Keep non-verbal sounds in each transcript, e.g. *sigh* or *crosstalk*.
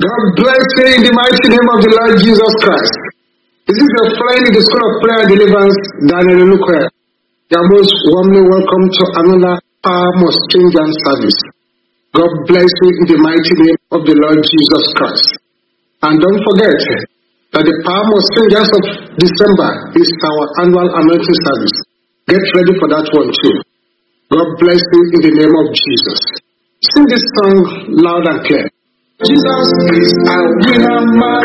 God bless you in the mighty name of the Lord Jesus Christ. This is your friend in the School of Prayer and Deliverance, Daniel Olukoya. You are most warmly welcome to another Palm of Change service. God bless you in the mighty name of the Lord Jesus Christ. And don't forget that the Palm of Strangers of December is our annual anointing service. Get ready for that one too. God bless you in the name of Jesus. Sing this song loud and clear. Jesus is a winner man.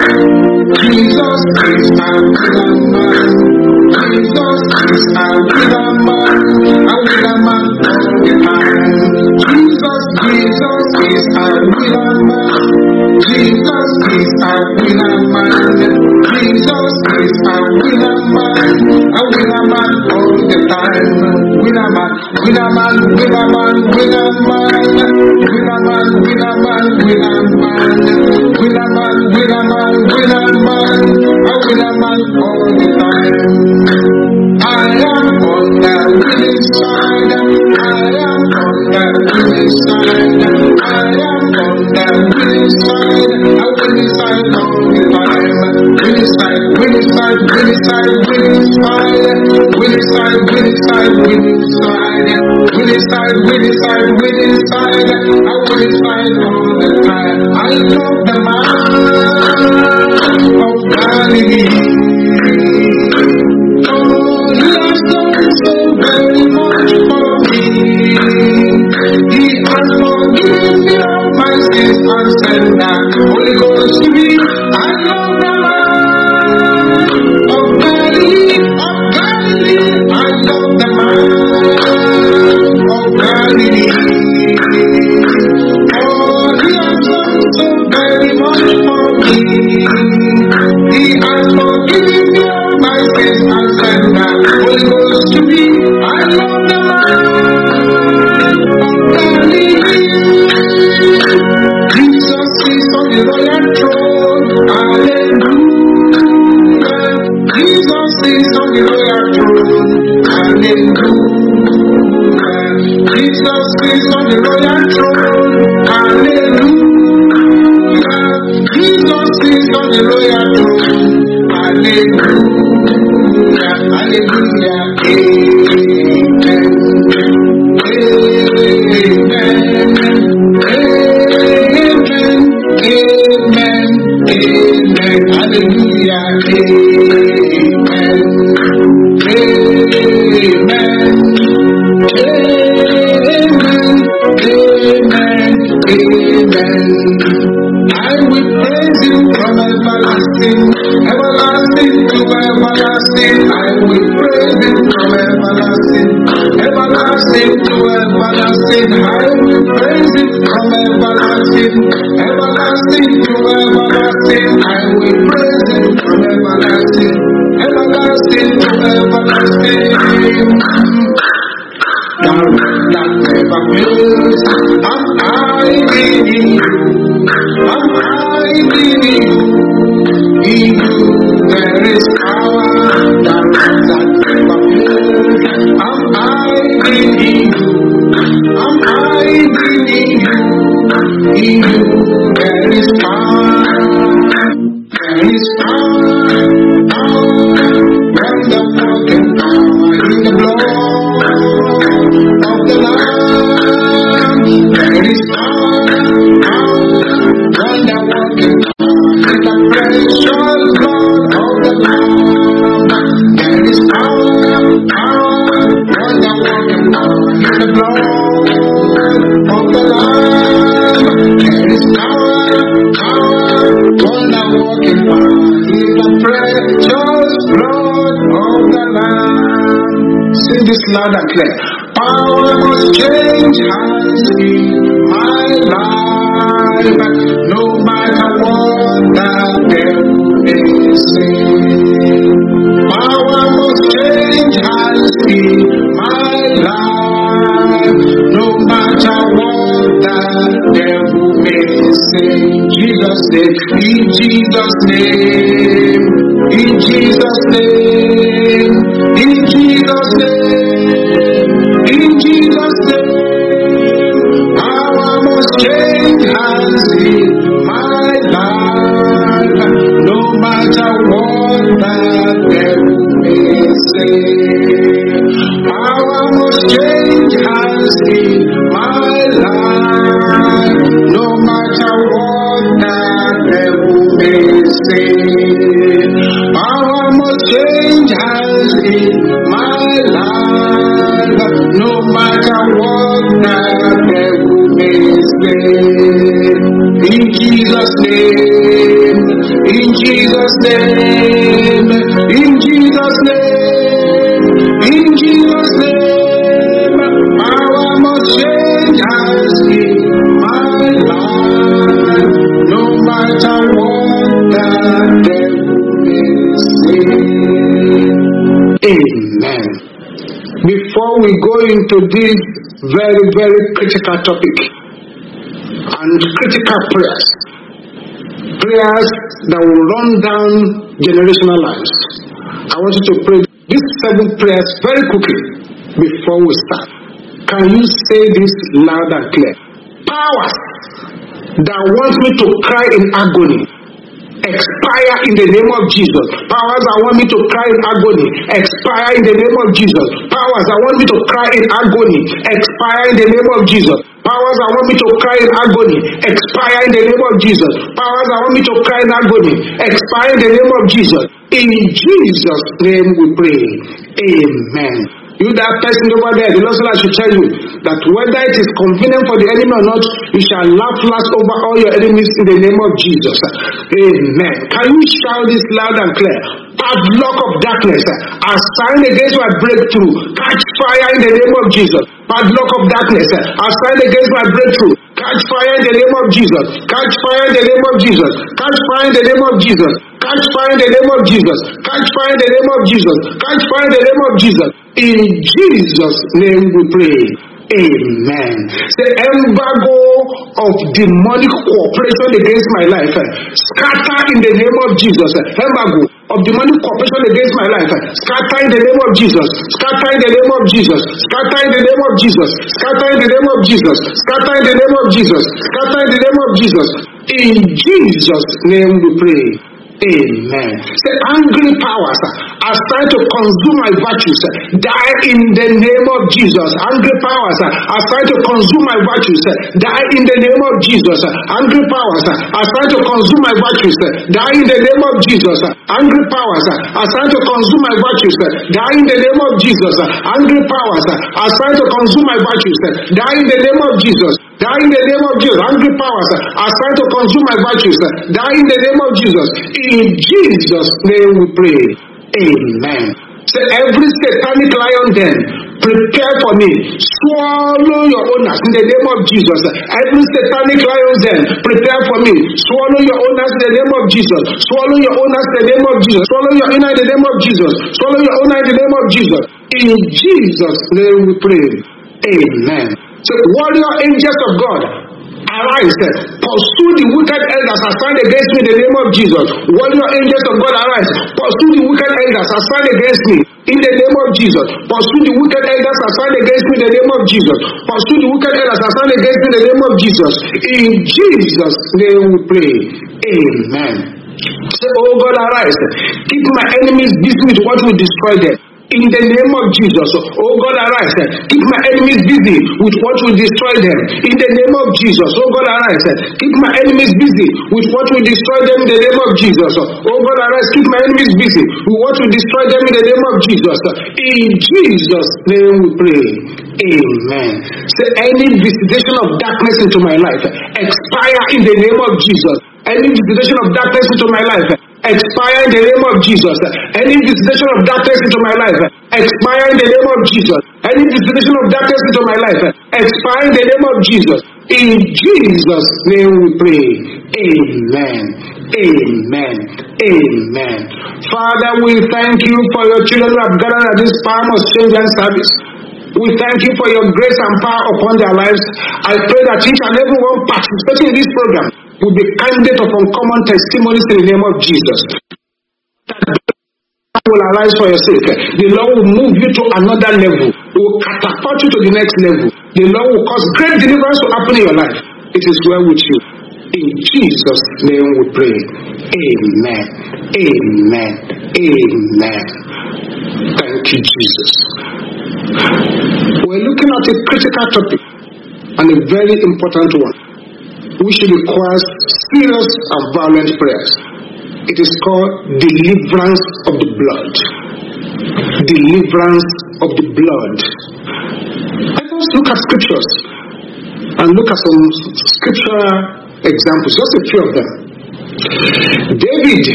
Jesus is a winner man. Jesus is a winner man. Winner man. Jesus, Jesus is man. Jesus is a winner man. Jesus is a winner man. A winner man all the time. Winner man, winner man, winner man, winner man. Winner man, winner man, winner man. Winner man, winner man, winner man. A winner man all the time. I am on the winning side. I am on the winning side. I am on the winning side. A winning side all the time. Winning side, winning side, winning side, winning side. Winning side, winning side, winning side. Winning side, winning all the time. I love the man of Galilee. He has forgiven me all my sins and sent the royal throne. Hallelujah. Jesus is on the royal throne. Hallelujah. Jesus' name, in Jesus' name, in Jesus' name, in Jesus' name, in Jesus' name. Our most change has in my life, no matter what that devil may say. Our most change has in in Jesus' name, in Jesus' name, in Jesus' name, power must change hands in my life, no matter what the devil may. Amen. Before we go into this very, very critical topic and critical prayers, prayers that will run down generational lives. I want you to pray these seven prayers very quickly before we start. Can you say this loud and clear? Powers that want me to cry in agony expire in the name of Jesus. Powers that want me to cry in agony expire in the name of Jesus. Powers that want me to cry in agony expire in the name of Jesus. Powers that want me to cry in agony expire in the name of Jesus. Powers that want me to cry in agony expire in the name of Jesus. In Jesus' name we pray. Amen. You that person over there, the Lord said should tell you that whether it is convenient for the enemy or not, you shall laugh last over all your enemies in the name of Jesus. Amen. Can you shout this loud and clear? Padlock of darkness, assigned against my breakthrough, catch fire in the name of Jesus. Padlock of darkness, I stand against my breakthrough, catch fire in the name of Jesus. Catch fire in the name of Jesus. Catch fire in the name of Jesus. Catch fire in the name of Jesus. Catch fire in the name of Jesus. Catch fire in the name of Jesus. In Jesus' name we pray. Amen. The embargo of demonic cooperation against my life eh, scatter in the name of Jesus. Embargo of demonic cooperation against my life scatter in the name of Jesus. Scatter in the name of Jesus. Scatter in the name of Jesus. Scatter in the name of Jesus. Scatter in the name of Jesus. Scatter in the name of Jesus. In Jesus' name we pray. Amen. Say angry powers are trying to consume my virtues. Die in the name of Jesus. Angry powers are trying to consume my virtues. Die in the name of Jesus. Angry powers are trying to consume my virtues. Die in the name of Jesus. Angry powers are trying to consume my virtues. Die in the name of Jesus. Angry powers are trying to consume my virtues. Die in the name of Jesus. Die in the name of Jesus. Angry powers uh, are trying to consume my virtues. uh, Die in the name of Jesus. In Jesus' name we pray. Amen. Say every satanic lion then prepare for me. Swallow your owners in the name of Jesus. Every satanic lion then prepare for me. Swallow your owners in the name of Jesus. Swallow your owners in the name of Jesus. Swallow your owner in the name of Jesus. Swallow your owner in the name of Jesus. In Jesus' name we pray. Amen. So warrior angels of God, arise, pursue the wicked elders assigned against me in the name of Jesus. Warrior angels of God, arise, pursue the wicked elders assigned against me in the name of Jesus. Pursue the wicked elders assigned against me in the name of Jesus. Pursue the wicked elders assigned against me in the name of Jesus. In Jesus' name we pray. Amen. Say, Oh God, arise. Keep my enemies busy with what will destroy them. In the name of Jesus, oh God, arise. Keep my enemies busy with what will destroy them. In the name of Jesus, oh God, arise. Keep my enemies busy with what will destroy them. In the name of Jesus, oh God, arise. Keep my enemies busy with what will destroy them. In the name of Jesus, in Jesus' name we pray. Amen. Say any visitation of darkness into my life expire in the name of Jesus. Any visitation of darkness into my life expire in the name of Jesus. Any visitation of darkness into my life expire in the name of Jesus. Any visitation of darkness into my life expire in the name of Jesus. In Jesus' name we pray. Amen. Amen. Amen. Father, we thank you for your children who have gathered at this palm of change and service. We thank you for your grace and power upon their lives. I pray that each and every one participating in this program will be candidate of uncommon testimonies in the name of Jesus. That will arise for your sake. The Lord will move you to another level. Will catapult you to the next level. The Lord will cause great deliverance to happen in your life. It is well with you. In Jesus' name we pray. Amen. Amen. Amen. Thank you, Jesus. We're looking at a critical topic and a very important one, which requires serious and violent prayers. It is called deliverance of the blood. Deliverance of the blood. Let us look at scriptures and look at some scriptural examples, just a few of them. David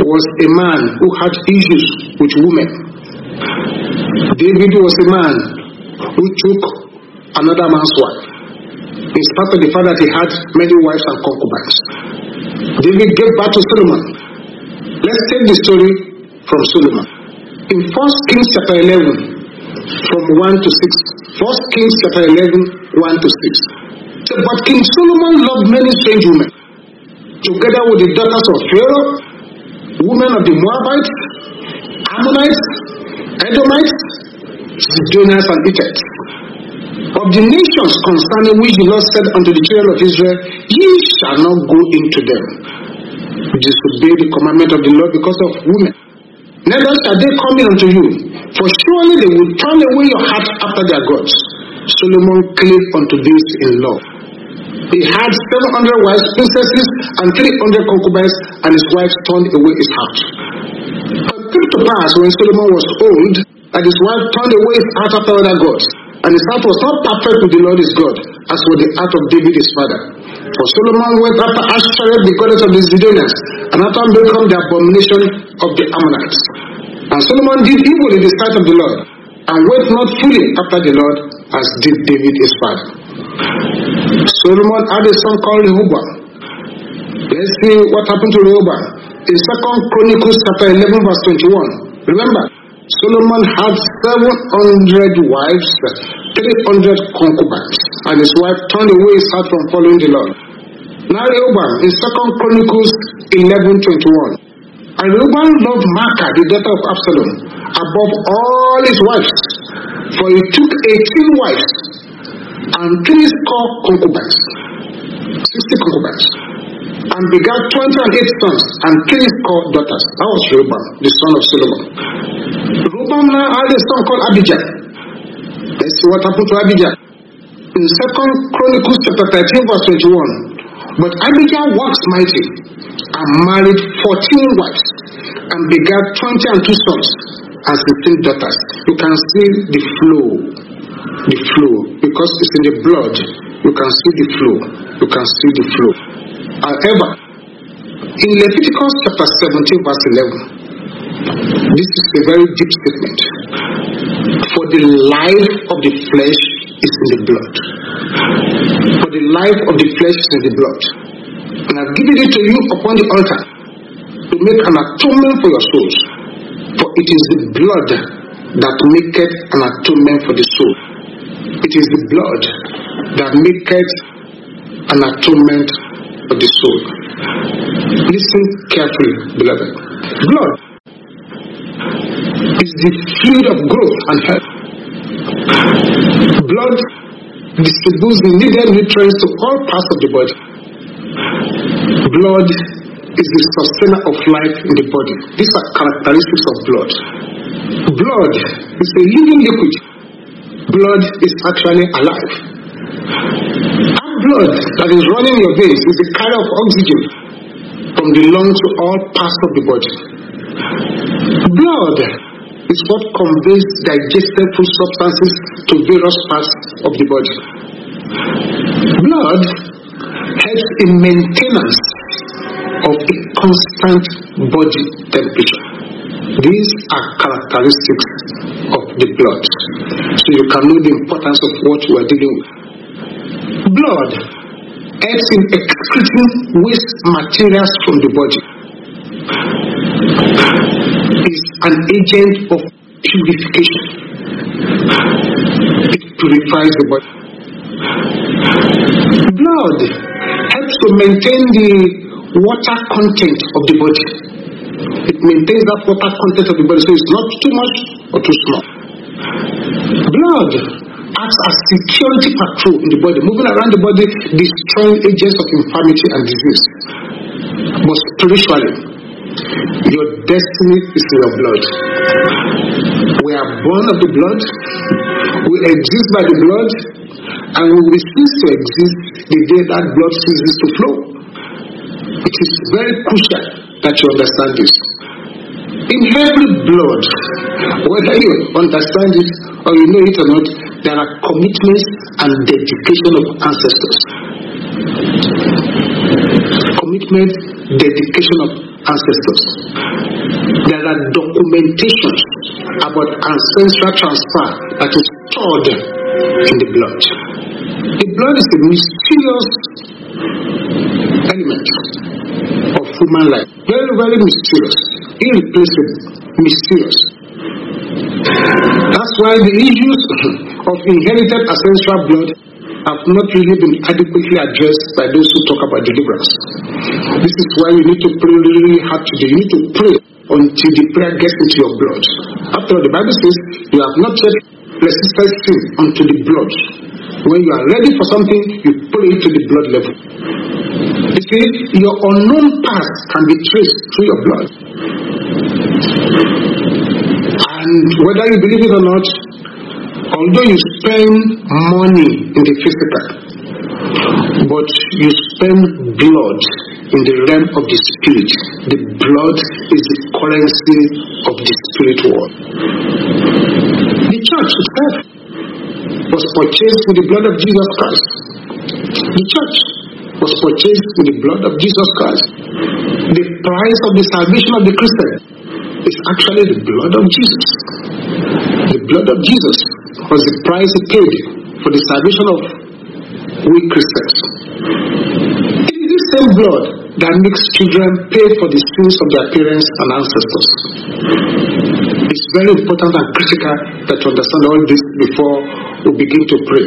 was a man who had issues with women. David was a man who took another man's wife. In spite of the fact that he had many wives and concubines. David gave birth to Solomon. Let's take the story from Solomon. In 1 Kings chapter 11, from 1 to 6. 1 Kings chapter 11, 1 to 6. But King Solomon loved many strange women, together with the daughters of Pharaoh, women of the Moabites, Ammonites, Edomites, Sidonians, and Hittites. Of the nations concerning which the Lord said unto the children of Israel, Ye shall not go into them. Disobey the commandment of the Lord because of women. Neither shall they come in unto you, for surely they will turn away your heart after their gods. Solomon clave unto this in love. He had 700 wives, princesses, and 300 concubines, and his wives turned away his heart. But it came to pass when Solomon was old that his wife turned away his heart after other gods, and his heart was not perfect with the Lord his God, as was the heart of David his father. For Solomon went after Ashtoreth, the goddess of the Zidonians, and after Milcom the abomination of the Ammonites. And Solomon did evil in the sight of the Lord, and went not fully after the Lord, as did David his father. Solomon had a son called Rehoboam. Let's see what happened to Rehoboam. In 2 Chronicles chapter 11, verse 21. Remember, Solomon had 700 wives, 300 concubines, and his wife turned away his heart from following the Lord. Now Rehoboam in 2 Chronicles 11, 21. And Rehoboam loved Maacah, the daughter of Absalom, above all his wives, for he took 18 wives and three score concubines, 60 concubines, and begat 20 and eight sons and three score daughters. That was Rehoboam, the son of Solomon. Rehoboam now had a son called Abijah. Let's see what happened to Abijah. In 2 Chronicles chapter 13, verse 21. But Abijah works mighty and married 14 wives and begat 20 and two sons and 16 daughters. You can see the flow the flow because it's in the blood. You can see the flow. You can see the flow. However, in Leviticus chapter 17, verse 11, this is a very deep statement. For the life of the flesh is in the blood. For the life of the flesh is in the blood. And I've given it to you upon the altar to make an atonement for your souls. For it is the blood that maketh an atonement for the soul. It is the blood that maketh an atonement for the soul. Listen carefully, beloved. Blood is the fluid of growth and health. Blood distributes the needed nutrients to all parts of the body. Blood is the sustainer of life in the body. These are characteristics of blood. Blood is a living liquid blood is actually alive. That blood that is running in your veins is the carrier of oxygen from the lungs to all parts of the body. Blood is what conveys digested food substances to various parts of the body. Blood helps in maintenance of a constant body temperature. These are characteristics of the blood. So you can know the importance of what we are dealing with. Blood helps in excreting waste materials from the body. Is an agent of purification. It purifies the body. Blood helps to maintain the water content of the body. It maintains that water content of the body, so it's not too much or too small. Blood acts as security patrol in the body, moving around the body, destroying agents of infirmity and disease. But spiritually, Your destiny is in your blood. We are born of the blood, we exist by the blood, and we will cease to exist the day that blood ceases to flow. It is very crucial that you understand this. In every blood, whether you understand it or you know it or not, there are commitments and dedication of ancestors. Commitment, dedication of ancestors. There are documentations about ancestral transfer that is stored in the blood. The blood is a mysterious element of human life. Very, very mysterious. Irreplaceable. Mysterious. That's why the issues *laughs* of inherited ancestral blood have not really been adequately addressed by those who talk about deliverance. This is why you need to pray really, hard today. You need to pray until the prayer gets into your blood. After the Bible says you have not yet resisted sin unto the blood. When you are ready for something, you pray to the blood level. You see, your unknown past can be traced through your blood. And whether you believe it or not, although you spend money in the physical, but you spend blood in the realm of the spirit. The blood is the currency of the spirit world. The church itself was purchased with the blood of Jesus Christ. The church was purchased with the blood of Jesus Christ. The price of the salvation of the Christian is actually the blood of Jesus. The blood of Jesus was the price he paid for the salvation of we Christians. It is this same blood that makes children pay for the sins of their parents and ancestors. It's very important and critical that you understand all this before we begin to pray.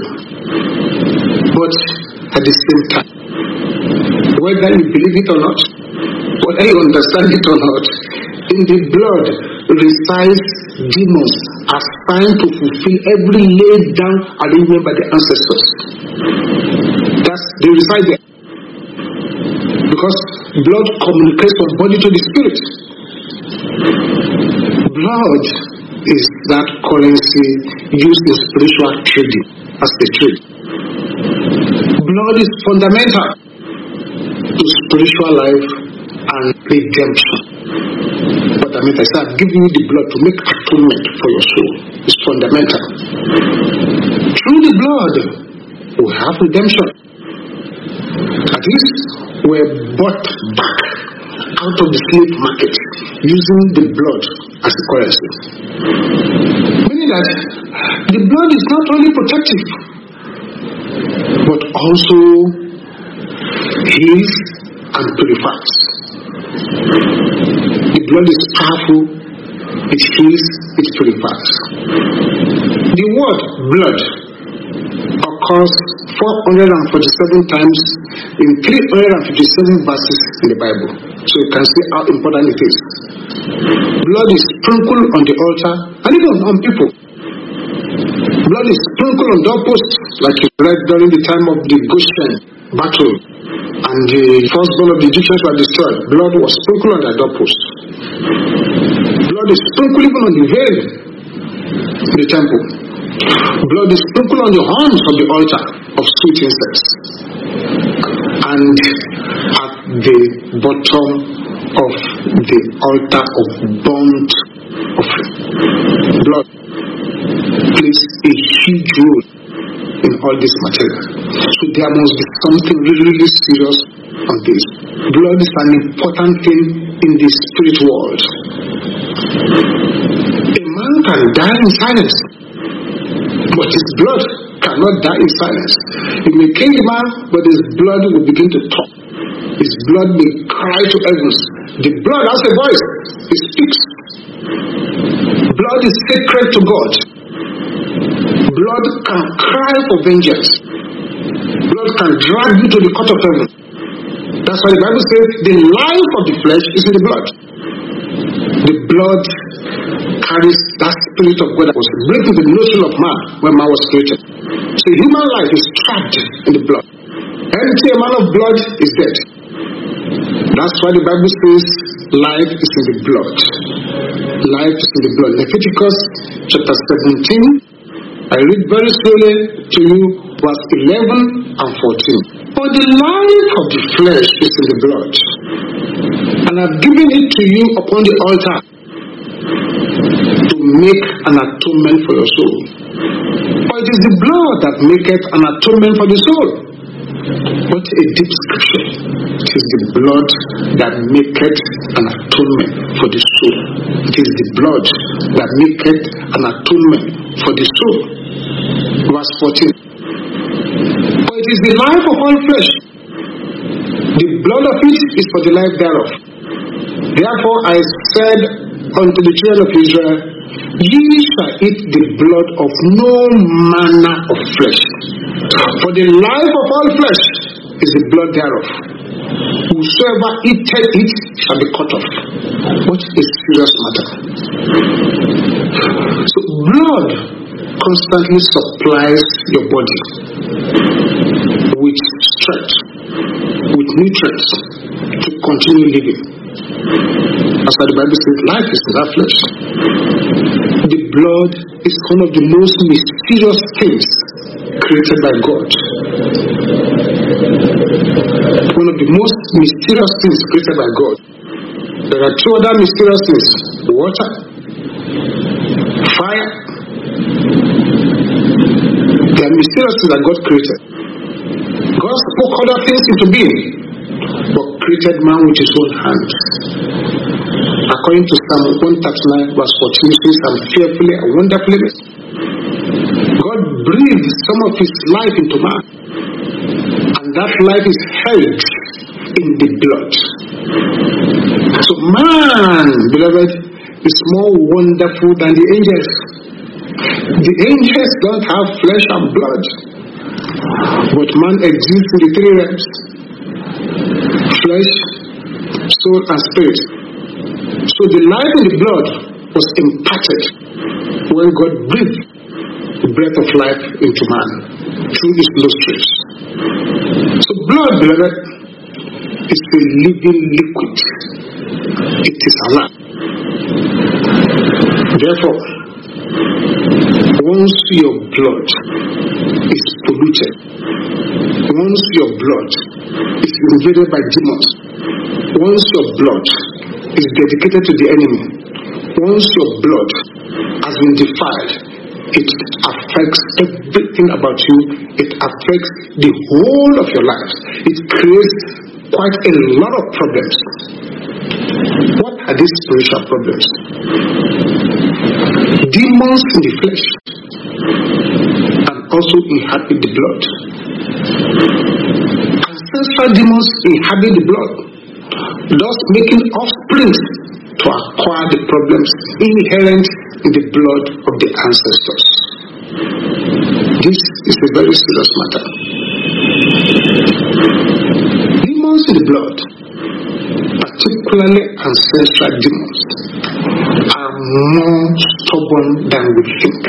But at the same time, whether you believe it or not, whether you understand it or not, in the blood resides demons assigned to fulfill every laid down arrangement by the ancestors. That's they reside there. Because blood communicates from body to the spirit. Blood is that currency used in spiritual trading as a trade. Blood is fundamental to spiritual life and redemption. What I mean, said, I've given you the blood to make atonement for your soul. It's fundamental. Through the blood, we have redemption. At least we're bought back out of the slave market using the blood as a currency. Meaning that the blood is not only protective, but also heals and purifies. The blood is powerful, it heals, it purifies. The word blood occurs 447 times in 357 verses in the Bible. So you can see how important it is. Blood is sprinkled on the altar and even on people. Blood is sprinkled on doorposts, like you read during the time of the Goshen battle, and the firstborn of the Egyptians were destroyed. Blood was sprinkled on their doorposts. Blood is sprinkled even on the veil in the temple. Blood is sprinkled on the horns of the altar of sweet incense. And at the bottom of the altar of burnt offering. Blood plays a huge role in all this material. So there must be something really, really serious on this. Blood is an important thing in the spirit world. A man can die in silence, but his blood cannot die in silence. It may kill the man, but his blood will begin to talk. His blood may cry to heavens. The blood has a voice, it speaks. Blood is sacred to God. Blood can cry for vengeance. Blood can drag you to the court of heaven. That's why the Bible says the life of the flesh is in the blood. The blood carries that spirit of God that was breaking the notion of man when man was created. So human life is trapped in the blood. Empty a man of blood is dead. That's why the Bible says life is in the blood. Life is in the blood. Leviticus chapter 17. I read very slowly to you verse 11 and 14. For the life of the flesh is in the blood, and I've given it to you upon the altar to make an atonement for your soul. For it is the blood that maketh an atonement for the soul. What a deep scripture. It is the blood that maketh an atonement for the soul. It is the blood that maketh an atonement for the soul. Verse 14. For it is the life of all flesh. The blood of it is for the life thereof. Therefore I said unto the children of Israel, Ye shall eat the blood of no manner of flesh. For the life of all flesh is the blood thereof. Whosoever eateth it shall be cut off. What a serious matter. So, blood constantly supplies your body with strength, with nutrients to continue living. Why the Bible says life is in that flesh. The blood is one of the most mysterious things created by God. One of the most mysterious things created by God. There are two other mysterious things water, fire. They are mysterious things that God created. God spoke other things into being, but created man with his own hands. According to Psalm 139, verse 14, it says, I'm fearfully and wonderfully made. God breathed some of his life into man, and that life is held in the blood. So, man, beloved, is more wonderful than the angels. The angels don't have flesh and blood, but man exists in the three realms flesh, soul, and spirit. So the life in the blood was imparted when God breathed the breath of life into man through his nostrils. So blood, beloved, is a living liquid. It is alive. Therefore, once your blood is polluted, once your blood is invaded by demons, once your blood is dedicated to the enemy, once your blood has been defiled, it affects everything about you, it affects the whole of your life. It creates quite a lot of problems. What are these spiritual problems? Demons in the flesh and also inhabit the blood. Ancestral demons inhabit the blood, thus making offspring to acquire the problems inherent in the blood of the ancestors. This is a very serious matter. Demons in the blood, particularly ancestral demons, are more stubborn than we think.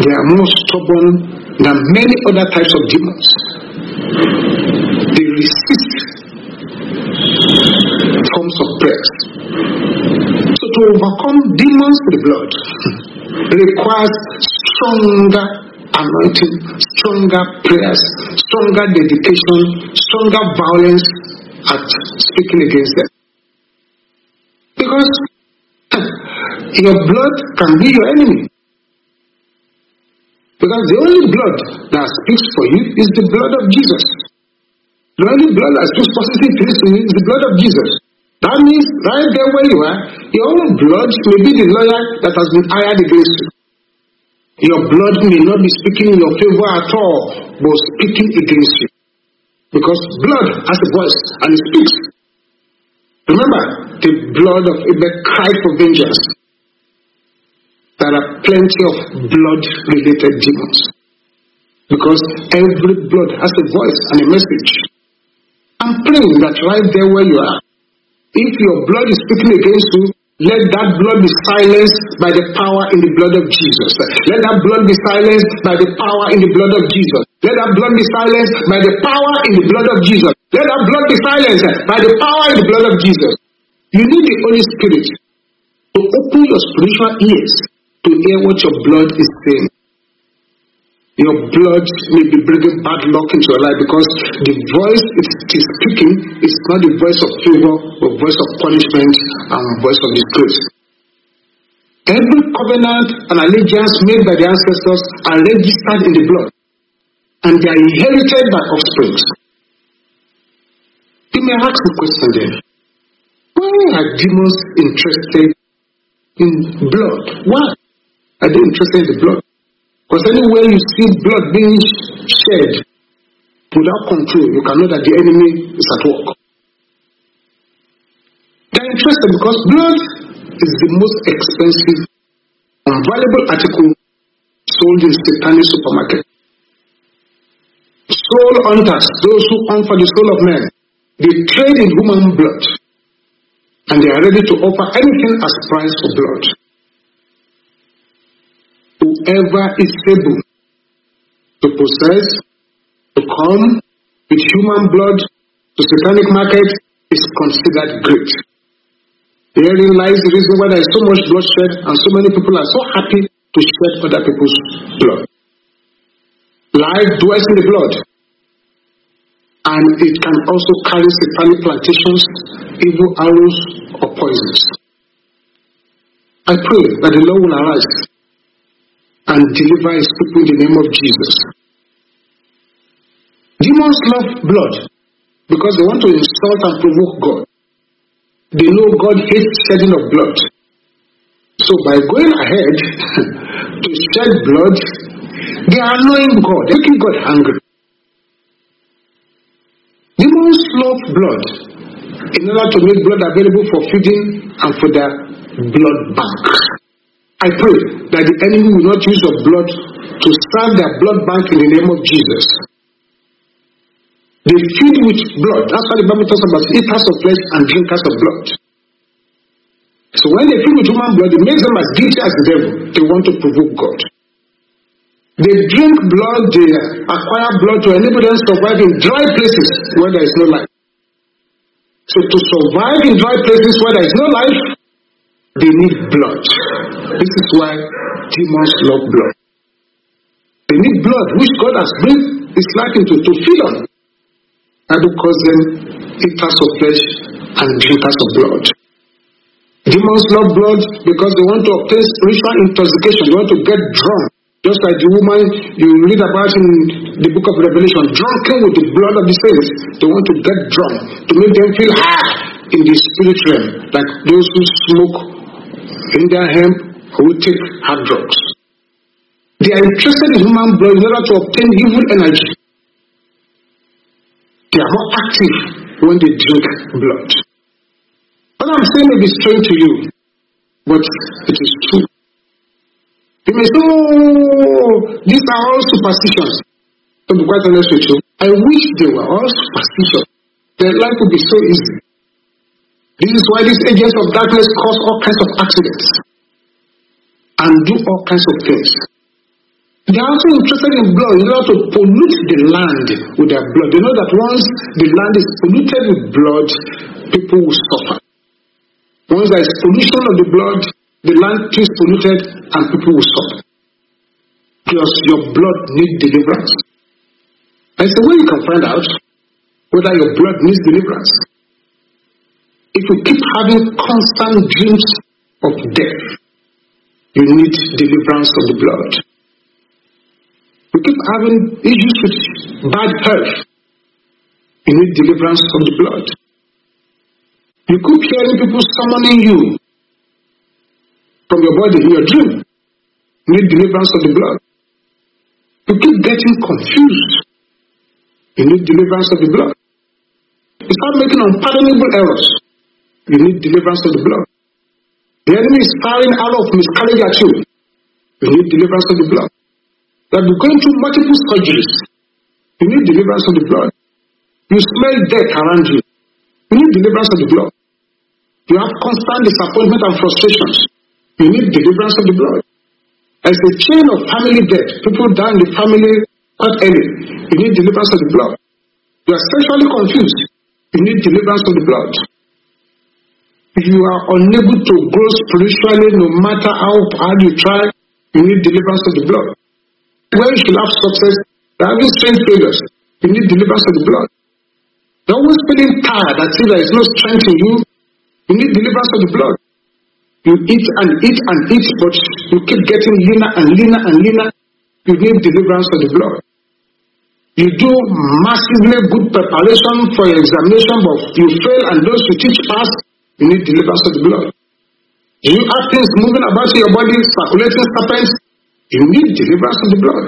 They are more stubborn than many other types of demons. They resist forms of prayers. So to overcome demons the blood *laughs* requires stronger anointing, stronger prayers, stronger dedication, stronger violence at speaking against them. Because your blood can be your enemy. Because the only blood that speaks for you is the blood of Jesus. The only blood that speaks positive things to you is the blood of Jesus. That means right there where you are, your own blood may be the lawyer that has been hired against you. Your blood may not be speaking in your favor at all, but speaking against you. Because blood has a voice and it speaks. Remember, the blood of Abel cried for vengeance. There are plenty of blood related demons. Because every blood has a voice and a message. I'm praying that right there where you are, if your blood is speaking against you, let that blood be silenced by the power in the blood of Jesus. Let that blood be silenced by the power in the blood of Jesus. Let that blood be silenced by the power in the blood of Jesus. Let that blood be silenced by the power in the blood of Jesus. You need the Holy Spirit to open your spiritual ears to hear what your blood is saying. Your blood may be bringing bad luck into your life because the voice it is speaking is not the voice of favor, but voice of punishment and voice of disgrace. Every covenant and allegiance made by the ancestors are registered in the blood, and they are inherited by offsprings. You may ask the question then, why are demons interested in blood? Why are they interested in the blood? Because anywhere you see blood being shed without control, you can know that the enemy is at work. They're interested because blood is the most expensive and valuable article sold in satanic supermarket. Soul hunters, those who hunt for the soul of man, they trade in human blood and they are ready to offer anything as price for blood. Whoever is able to possess, to come with human blood to satanic market is considered great. Therein lies the reason why there is so much bloodshed and so many people are so happy to shed other people's blood. Life dwells in the blood, and it can also carry satanic plantations, evil arrows, or poisons. I pray that the Lord will arise and deliver his people in the name of Jesus. Demons love blood because they want to insult and provoke God. They know God hates shedding of blood. So by going ahead *laughs* to shed blood, they are annoying God, making God angry. Demons love blood in order to make blood available for feeding and for their blood bank. I pray that the enemy will not use your blood to serve their blood bank in the name of Jesus. They feed with blood. That's why the Bible talks about eaters of flesh and drinkers of blood. So when they feed with human blood, it makes them as guilty as the devil. They want to provoke God. They drink blood, they acquire blood to enable them to survive in dry places where there is no life. So to survive in dry places where there is no life, they need blood. This is why demons love blood. They need blood, which God has breathed His life into to feed on. Bible calls them eaters of flesh and drinkers of blood. Demons love blood because they want to obtain spiritual intoxication. They want to get drunk. Just like the woman you read about in the book of Revelation, drunken with the blood of the saints. They want to get drunk to make them feel high in the spirit realm, like those who smoke Indian hemp or who take hard drugs. They are interested in human blood in order to obtain evil energy. They are more active when they drink blood. What I'm saying may be strange to you, but it is true. You may say, oh, these are all superstitions. To be quite honest with you, I wish they were all superstitions. Their life would be so easy. This is why these agents of darkness cause all kinds of accidents and do all kinds of things. They are also interested in blood in order to pollute the land with their blood. They know that once the land is polluted with blood, people will suffer. Once there is pollution of the blood, the land is polluted and people will suffer. Because your blood needs deliverance. And it's the way you can find out whether your blood needs deliverance. If you keep having constant dreams of death, you need deliverance of the blood. You keep having issues with bad health, you need deliverance of the blood. You keep hearing people summoning you from your body in your dream, you need deliverance of the blood. You keep getting confused, you need deliverance of the blood. You start making unpardonable errors, you need deliverance of the blood. The enemy is firing out of miscarriage at you, you need deliverance of the blood. That you're going through multiple surgeries, you need deliverance of the blood. You smell death around you, you need deliverance of the blood. You have constant disappointment and frustrations, you need deliverance of the blood. As a chain of family death, people die in the family quite early. You need deliverance of the blood. You are sexually confused. You need deliverance of the blood. You are unable to grow spiritually, no matter how hard you try, you need deliverance of the blood. When you should have success, you're having strength failures. You need deliverance of the blood. You're always feeling tired as if there is no strength in you. You need deliverance of the blood. You eat and eat and eat, but you keep getting leaner and leaner and leaner. You need deliverance of the blood. You do massively good preparation for your examination, but you fail, and those you teach pass, you need deliverance of the blood. You have things moving about your body, circulating serpents, you need deliverance of the blood.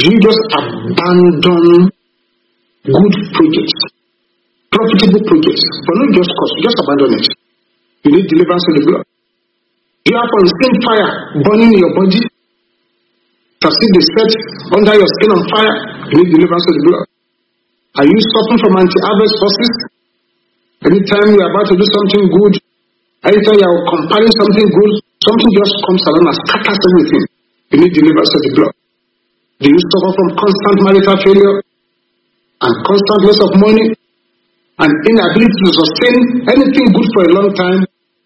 You just abandon good projects, profitable projects, but not just cause, just abandon it. You need deliverance of the blood. You have unseen fire burning in your body. As if they set under your skin on fire, you need deliverance of the blood. Are you suffering from anti-harvest forces? Anytime you are about to do something good, anytime you are comparing something good, something just comes along and scatters everything. You need deliverance of the blood. Do you suffer from constant marital failure and constant loss of money and inability to sustain anything good for a long time,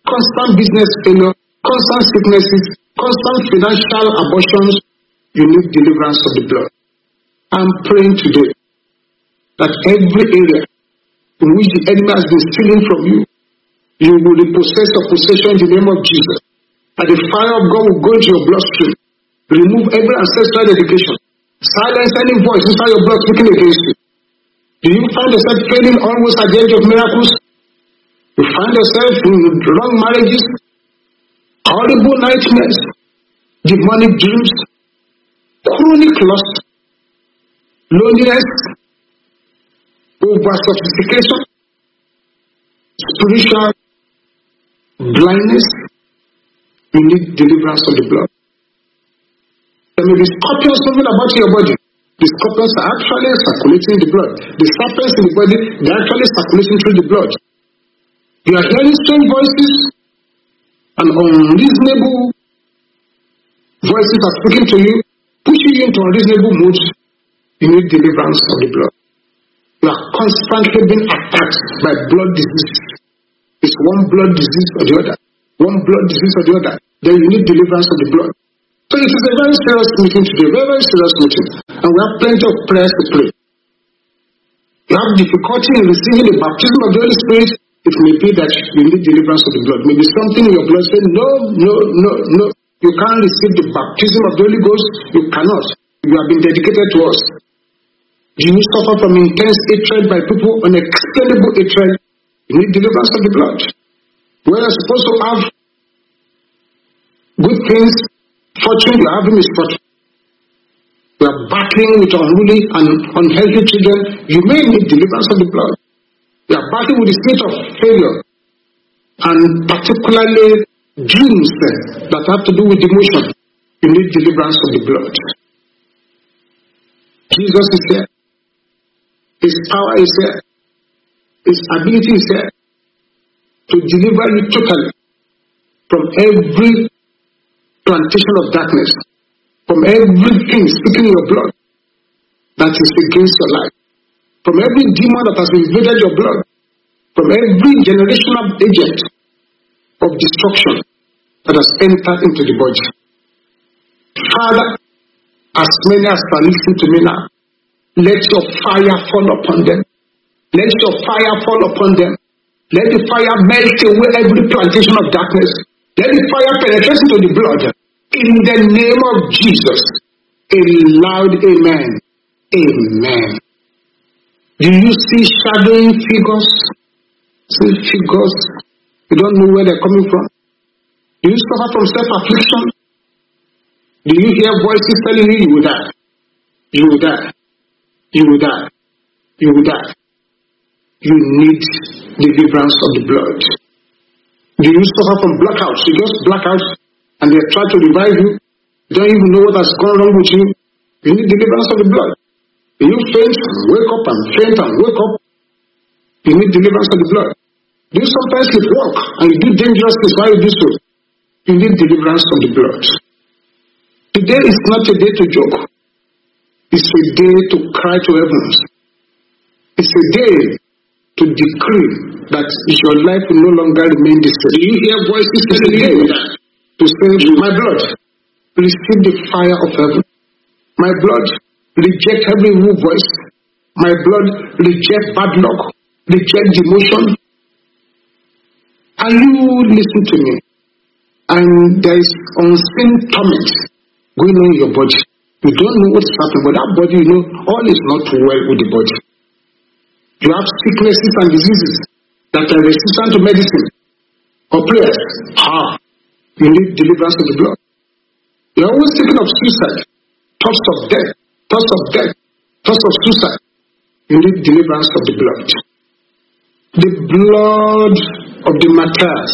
constant business failure, constant sicknesses, constant financial abortions? You need deliverance of the blood. I'm praying today that every area in which the enemy has been stealing from you, you will repossess your possession in the name of Jesus. And the fire of God will go into your bloodstream, remove every ancestral dedication, silence any voice inside your blood speaking against you. Do you find yourself failing always at the edge of miracles? You find yourself in wrong marriages, horrible nightmares, demonic dreams, chronic loss, loneliness, over sophistication, spiritual blindness, you need deliverance of the blood. There may be scorpions moving about your body. The scorpions are actually circulating the blood. The serpents in the body, they're actually circulating through the blood. You are hearing strange voices and unreasonable voices are speaking to you, pushing you into unreasonable moods. You need deliverance of the blood. You are constantly being attacked by blood disease. It's one blood disease or the other. One blood disease or the other. Then you need deliverance of the blood. So it is a very serious meeting today, very, very serious meeting. And we have plenty of prayers to pray. You have difficulty in receiving the baptism of the Holy Spirit, it may be that you need deliverance of the blood. Maybe something in your blood saying, No, no, no, no. You can't receive the baptism of the Holy Ghost. You cannot. You have been dedicated to us. You suffer from intense hatred by people, unexplainable hatred? You need deliverance of the blood. Where you're supposed to have good things, fortune, you are having misfortune. You are battling with unruly and unhealthy children. You may need deliverance of the blood. You are battling with the spirit of failure and particularly dreams that have to do with emotion. You need deliverance of the blood. Jesus is here. His power is here. His ability is here to deliver you totally from every plantation of darkness, from everything speaking in your blood that is against your life, from every demon that has invaded your blood, from every generational agent of destruction that has entered into the body. Father, as many as are listening to me now, let your fire fall upon them. Let your fire fall upon them. Let the fire melt away every plantation of darkness. Let the fire penetrate into the blood. In the name of Jesus. A loud amen. Amen. Do you see shadowing figures? See figures. You don't know where they're coming from. Do you suffer from self affliction? Do you hear voices telling you you will die? You will die. You will die. You will die. You need deliverance of the blood. Do you suffer from blackouts? You just black out and they try to revive you. You don't even know what has gone wrong with you. You need deliverance of the blood. You faint and wake up and faint and wake up? You need deliverance of the blood. Do you sometimes sleepwalk and you do dangerous things while you do so? You need deliverance of the blood. Today is not a day to joke. It's a day to cry to heavens. It's a day to decree that your life will no longer remain the same. Do you hear voices telling you that? To say, My blood, receive the fire of heaven. My blood, reject every evil voice. My blood, reject bad luck, reject demotion. Are you listening to me? And there is unseen torment going on in your body. You don't know what is happening, but that body, you know, all is not well with the body. You have sicknesses and diseases that are resistant to medicine or prayers. Ah, you need deliverance of the blood. You're always thinking of suicide, thoughts of death, thoughts of death, thoughts of suicide. You need deliverance of the blood. The blood of the martyrs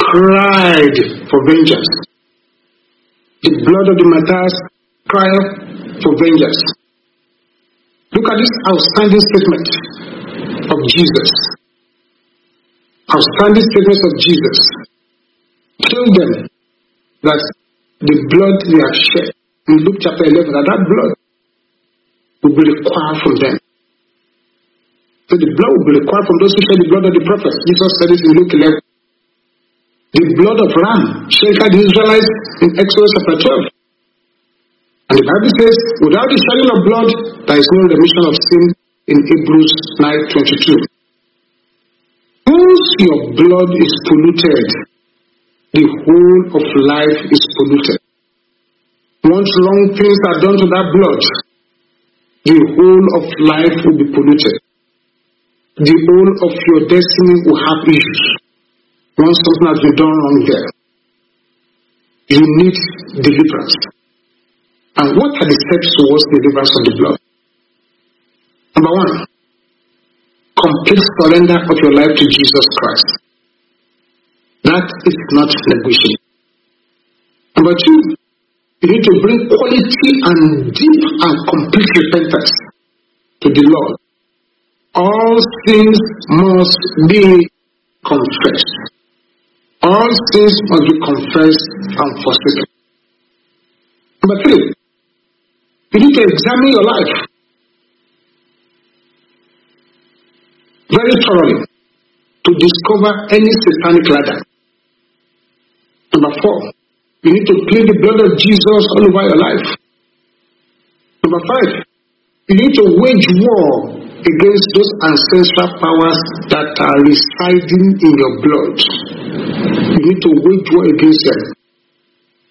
cried for vengeance. The blood of the martyrs cried for vengeance. Look at this outstanding statement of Jesus. Outstanding statement of Jesus. Tell them that the blood they have shed in Luke chapter 11, that that blood will be required from them. So the blood will be required from those who shed the blood of the prophets. Jesus said this in Luke 11. The blood of ram shed by the Israelites in Exodus chapter 12. And the Bible says, without the shedding of blood, there is no remission of sin in Hebrews 9.22. Once your blood is polluted, the whole of life is polluted. Once wrong things are done to that blood, the whole of life will be polluted. The whole of your destiny will have issues. Once something has been done wrong there, you need deliverance. And what are the steps towards deliverance of the blood? Number one, complete surrender of your life to Jesus Christ. That is not negotiable. Number two, you need to bring quality and deep and complete repentance to the Lord. All sins must be confessed. All sins must be confessed and forsaken. Number three, you need to examine your life very thoroughly to discover any satanic ladder. Number four, you need to plead the blood of Jesus all over your life. Number five, you need to wage war against those ancestral powers that are residing in your blood. You need to wage war against them.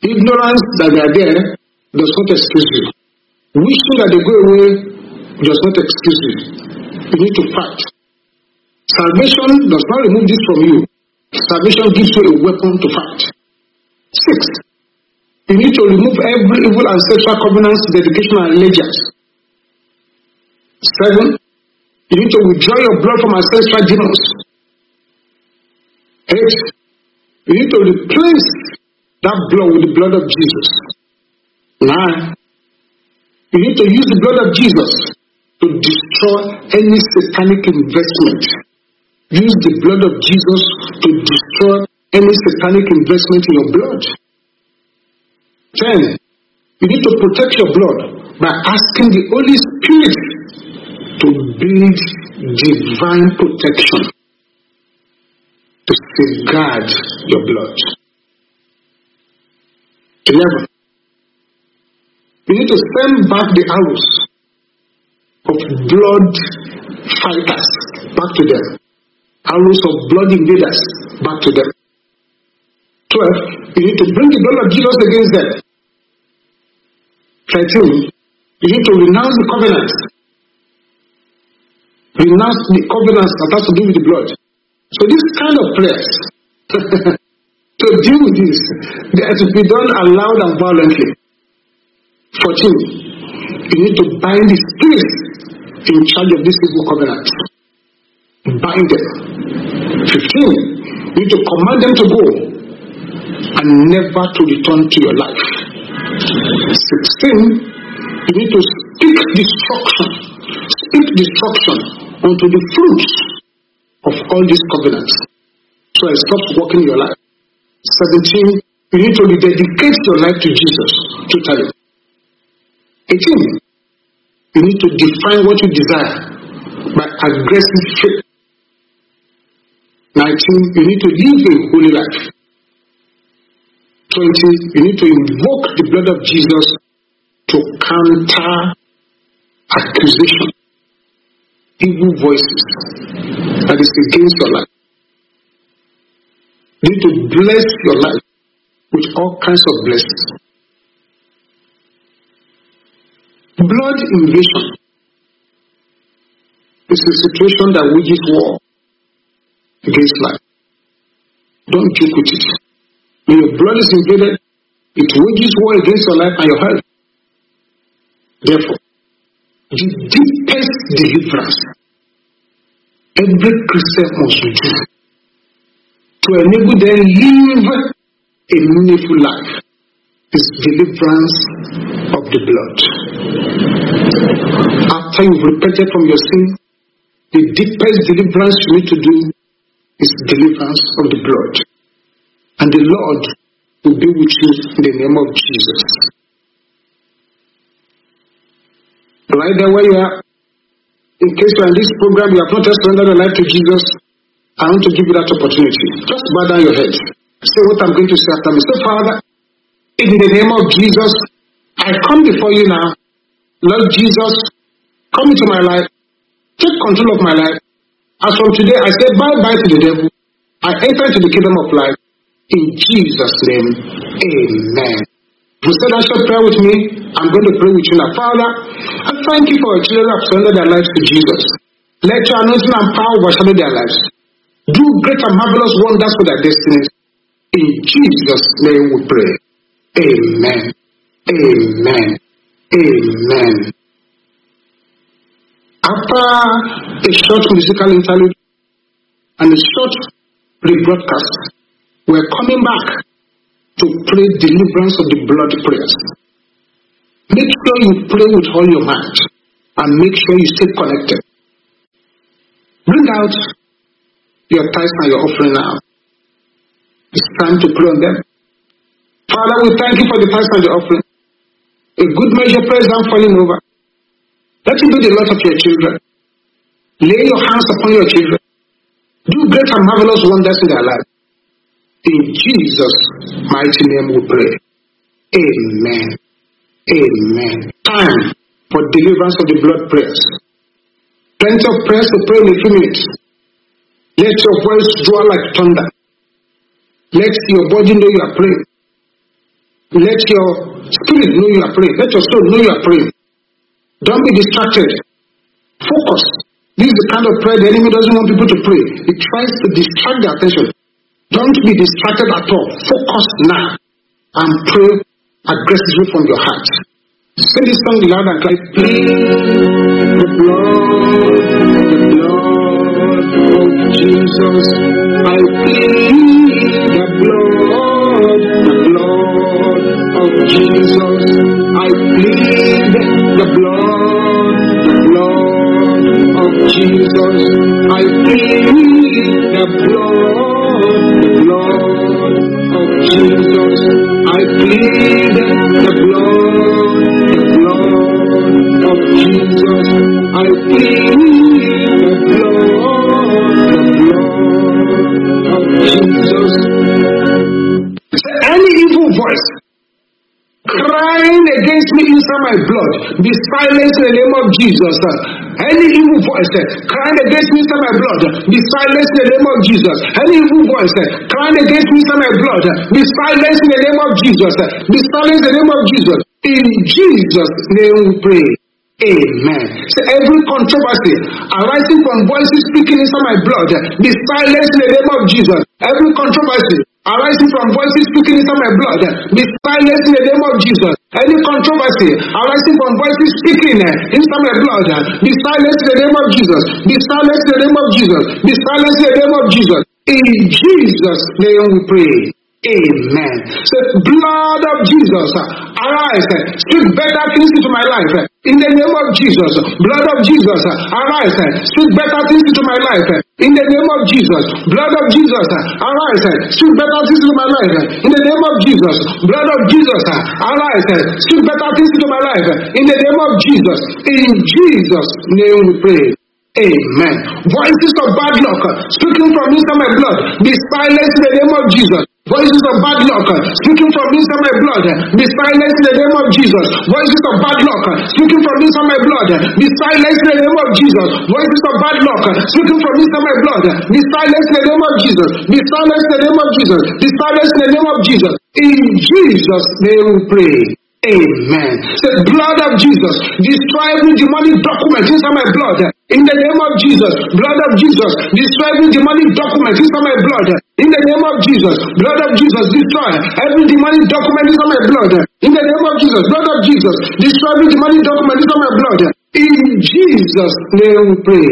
Ignorance that they are there does not excuse you. Wishing that they go away does not excuse you. You need to fight. Salvation does not remove this from you. Salvation gives you a weapon to fight. You need to remove every evil ancestral covenants, dedication, and allegiance. Seven, you need to withdraw your blood from ancestral demons. Eight, you need to replace that blood with the blood of Jesus. Nine, you need to use the blood of Jesus to destroy any satanic investment. Use the blood of Jesus to destroy any satanic investment in your blood. Ten, you need to protect your blood by asking the Holy Spirit to build divine protection to safeguard your blood. Eleven, you need to send back the arrows of blood fighters back to them. Arrows of blood invaders back to them. 12. You need to bring the blood of Jesus against them. 13. You need to renounce the covenants. Renounce the covenants that has to do with the blood. So this kind of prayers *laughs* to deal with this, they are to be done aloud and violently. 14. You need to bind the spirits in charge of this evil covenant. Bind them. 15. You need to command them to go and never to return to your life. 16. You need to speak destruction. Speak destruction unto the fruits of all these covenants. So it stops working your life. 17. You need to rededicate your life to Jesus totally. 18. You need to define what you desire by aggressive faith. 19. You need to live a holy life. 20. You need to invoke the blood of Jesus to counter accusation, evil voices that is against your life. You need to bless your life with all kinds of blessings. Blood invasion is a situation that wages war against life. Don't joke with it. When your blood is invaded, it wages war against your life and your health. Therefore, the deepest deliverance every Christian must do to enable them live a meaningful life is deliverance of the blood. After you've repented from your sin, the deepest deliverance you need to do is deliverance of the blood. And the Lord will be with you in the name of Jesus. Right there where you are, in case you are in this program, you have not surrendered your life to Jesus, I want to give you that opportunity. Just bow down your head. Say what I'm going to say after me. Say, Father, in the name of Jesus, I come before you now. Lord Jesus, come into my life. Take control of my life. As from today, I say bye bye to the devil. I enter into the kingdom of life. In Jesus' name, amen. You said I shall pray with me. I'm going to pray with you now. Father, I thank you for your children who have surrendered their lives to Jesus. Let your anointing and power overshadow their lives. Do great and marvelous wonders for their destinies. In Jesus' name we pray. Amen. Amen. Amen. After a short musical interlude and a short rebroadcast, we're coming back to pray deliverance of the blood prayers. Make sure you pray with all your might and make sure you stay connected. Bring out your tithes and your offering now. It's time to pray on them. Father, we thank you for the tithes and the offering. A good measure praise down falling over. Let it be the lot of your children. Lay your hands upon your children. Do great and marvelous wonders in their life. In Jesus' mighty name we pray. Amen. Amen. Time for deliverance of the blood prayers. Plenty of prayers to pray in a few minutes. Let your voice draw like thunder. Let your body know you are praying. Let your spirit know you are praying. Let your soul know you are praying. Don't be distracted. Focus. This is the kind of prayer the enemy doesn't want people to pray. He tries to distract their attention. Don't be distracted at all. Focus now and pray aggressively from your heart. Sing this song loud and clear. The blood, the blood of Jesus. I plead the blood, the blood be silenced in the name of Jesus. Any evil voice eh, crying against me my blood be silenced in the name of Jesus. Any evil voice eh, crying against me my blood be silenced in the name of Jesus. Be silenced in the name of Jesus. In Jesus' name we pray. Amen. So every controversy arising from voices speaking inside my blood be silenced in the name of Jesus. Every controversy arising from voices speaking inside my blood be silenced in the name of Jesus. Any controversy arising from voices speaking eh, inside my blood be silenced in the name of Jesus. Be silenced in the name of Jesus. Be silenced in the name of Jesus. In Jesus' name we pray. Amen. Say, blood of Jesus, uh, arise, uh, speak better things into my life. In the name of Jesus, blood of Jesus, uh, arise, speak better things into my life. In the name of Jesus, blood of Jesus, arise, speak better things into my life. In the name of Jesus, blood of Jesus, arise, speak better things into my life. In the name of Jesus, in Jesus' name we pray. Amen. Voices of bad luck speaking from inside my blood, be silenced in the name of Jesus. Voices of bad luck speaking from inside my blood, be silenced in the name of Jesus. Voices of bad luck speaking from inside my blood, be silenced in the name of Jesus. Voices of bad luck speaking from inside my blood, be silenced in the name of Jesus. Be silenced in the name of Jesus. Be silenced in the name of Jesus. In Jesus' name we pray. Amen. The blood of Jesus, destroy every demonic document inside my blood. In the name of Jesus, blood of Jesus, destroy every demonic document inside my blood. In the name of Jesus, blood of Jesus, destroy every demonic document inside my blood. In the name of Jesus, blood of Jesus, destroy every demonic document inside my blood. In Jesus' name we pray.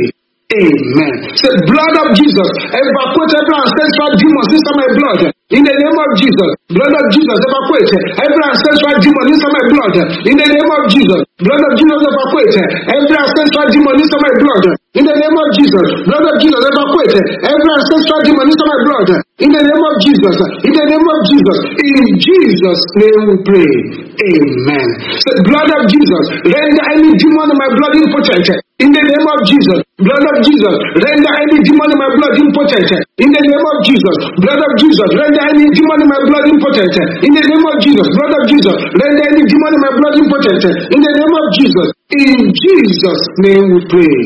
Amen. Say, blood of Jesus, evacuate every ancestral demons inside my blood. In the name of Jesus, blood of Jesus, evacuate every ancestral demon inside my blood. In the name of Jesus, blood of Jesus, evacuate every ancestral demon inside my blood. In the name of Jesus, blood of Jesus, evacuate every ancestral demon inside my blood. In the name of Jesus, in the name of Jesus, in Jesus' name we pray. Amen. Say, blood of Jesus, render any demon in my blood impotent. In the name of Jesus, blood of Jesus, render any demon in my blood impotent. In the name of Jesus, blood of Jesus, render any demon in my blood impotent. In the name of Jesus, blood of Jesus, render any demon in my blood impotent. In the name of Jesus, in Jesus' name we pray.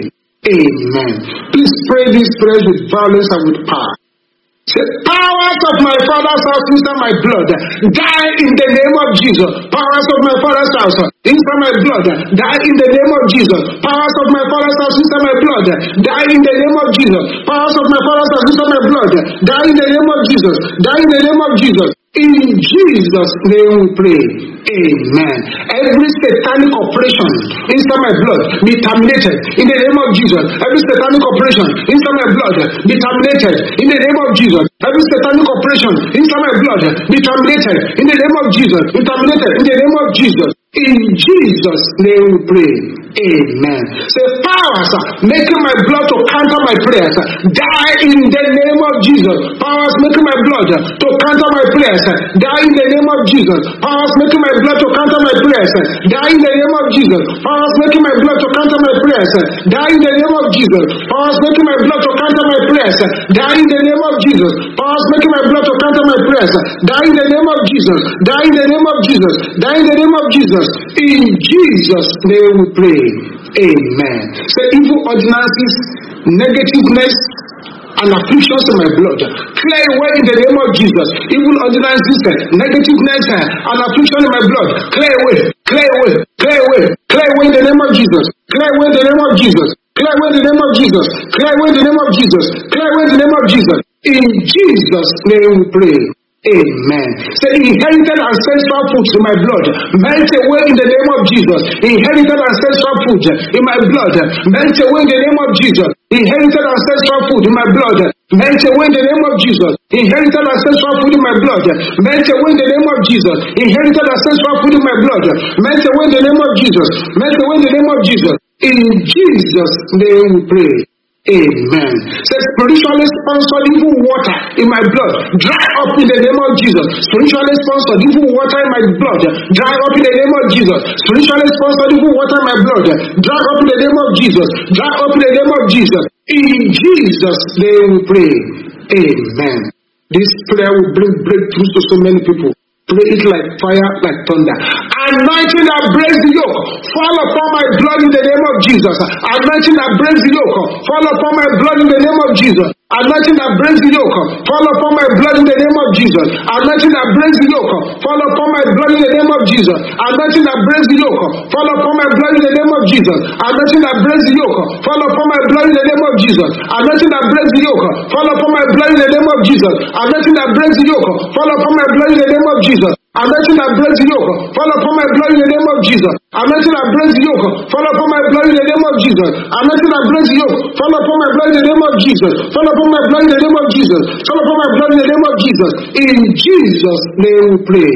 Amen. Please pray these prayers with violence and with power. Powers of my father's house inside my blood, die in the name of Jesus. Powers of my father's house inside my blood, die in the name of Jesus. Powers of my father's house inside my blood, die in the name of Jesus. Powers of my father's house inside my blood, die in the name of Jesus. Die in the name of Jesus. In Jesus' name we pray. Amen. Every satanic operation inside my blood be terminated in the name of Jesus. Every satanic operation inside my blood be terminated in the name of Jesus. Every satanic operation inside my blood be terminated in the name of Jesus. Be terminated in the name of Jesus. In Jesus' name we pray. Amen. Say powers making my blood to counter my prayers. Die in the name of Jesus. Powers making my blood to counter my prayers. Die in the name of Jesus. Powers making my blood to counter my prayers. Die in the name of Jesus. Powers making my blood to counter my prayers. Die in the name of Jesus. Powers making my blood to counter my prayers. Die in the name of Jesus. Powers making my blood to counter my prayers. Die in the name of Jesus. Die in the name of Jesus. Die in the name of Jesus. In Jesus' name we pray. Amen. Say evil ordinances, negativeness, and afflictions in my blood. Clear away in the name of Jesus. Evil ordinances, eh, negativeness, eh, and affliction in my blood. Clear away, clear away, clear away, clear away in the name of Jesus. Clear away in the name of Jesus. Clear away in the name of Jesus. Clear away in the name of Jesus. Clear away in the name of Jesus. In Jesus' name we pray. Amen. Say inherited ancestral food in my blood. Melt away in the name of Jesus. Inherited ancestral food in my blood. Melt away in the name of Jesus. Inherited ancestral food in my blood. Melt away in the name of Jesus. Inherited ancestral food in my blood. Melt away in the name of Jesus. Inherited ancestral food in my blood. Melt away in the name of Jesus. Melt away in the name of Jesus. In Jesus' name we pray. Amen. Say spiritually sponsored evil water in my blood, dry up in the name of Jesus. Spiritually sponsored evil water in my blood, dry up in the name of Jesus. Spiritually sponsored evil water in my blood, dry up in the name of Jesus. Dry up in the name of Jesus. In Jesus' name we pray. Amen. This prayer will bring breakthroughs to so many people. Pray it like fire, like thunder. Anointing that breaks the yoke, fall upon my blood in the name of Jesus. Anointing that breaks the yoke, fall upon my blood in the name of Jesus. Anointing that breaks the yoke, fall upon my blood in the name of Jesus. Anointing that breaks the yoke, fall upon my blood in the name of Jesus. Anointing that breaks the yoke, fall upon my blood in the name of Jesus. Anointing that breaks the yoke, fall upon my blood in the name of Jesus. Anointing that breaks the yoke, fall upon my blood in the name of Jesus. Anointing that breaks the yoke, fall upon my blood in the name of Jesus. Anointing that breaks the yoke, fall upon my blood in the name of Jesus. Anointing that breaks the yoke, fall upon my blood in the name of Jesus. Anointing that breaks the yoke, fall upon my blood in the name of Jesus. Fall upon my blood in the name of Jesus. Fall upon my blood in the name of Jesus. In Jesus' name we pray.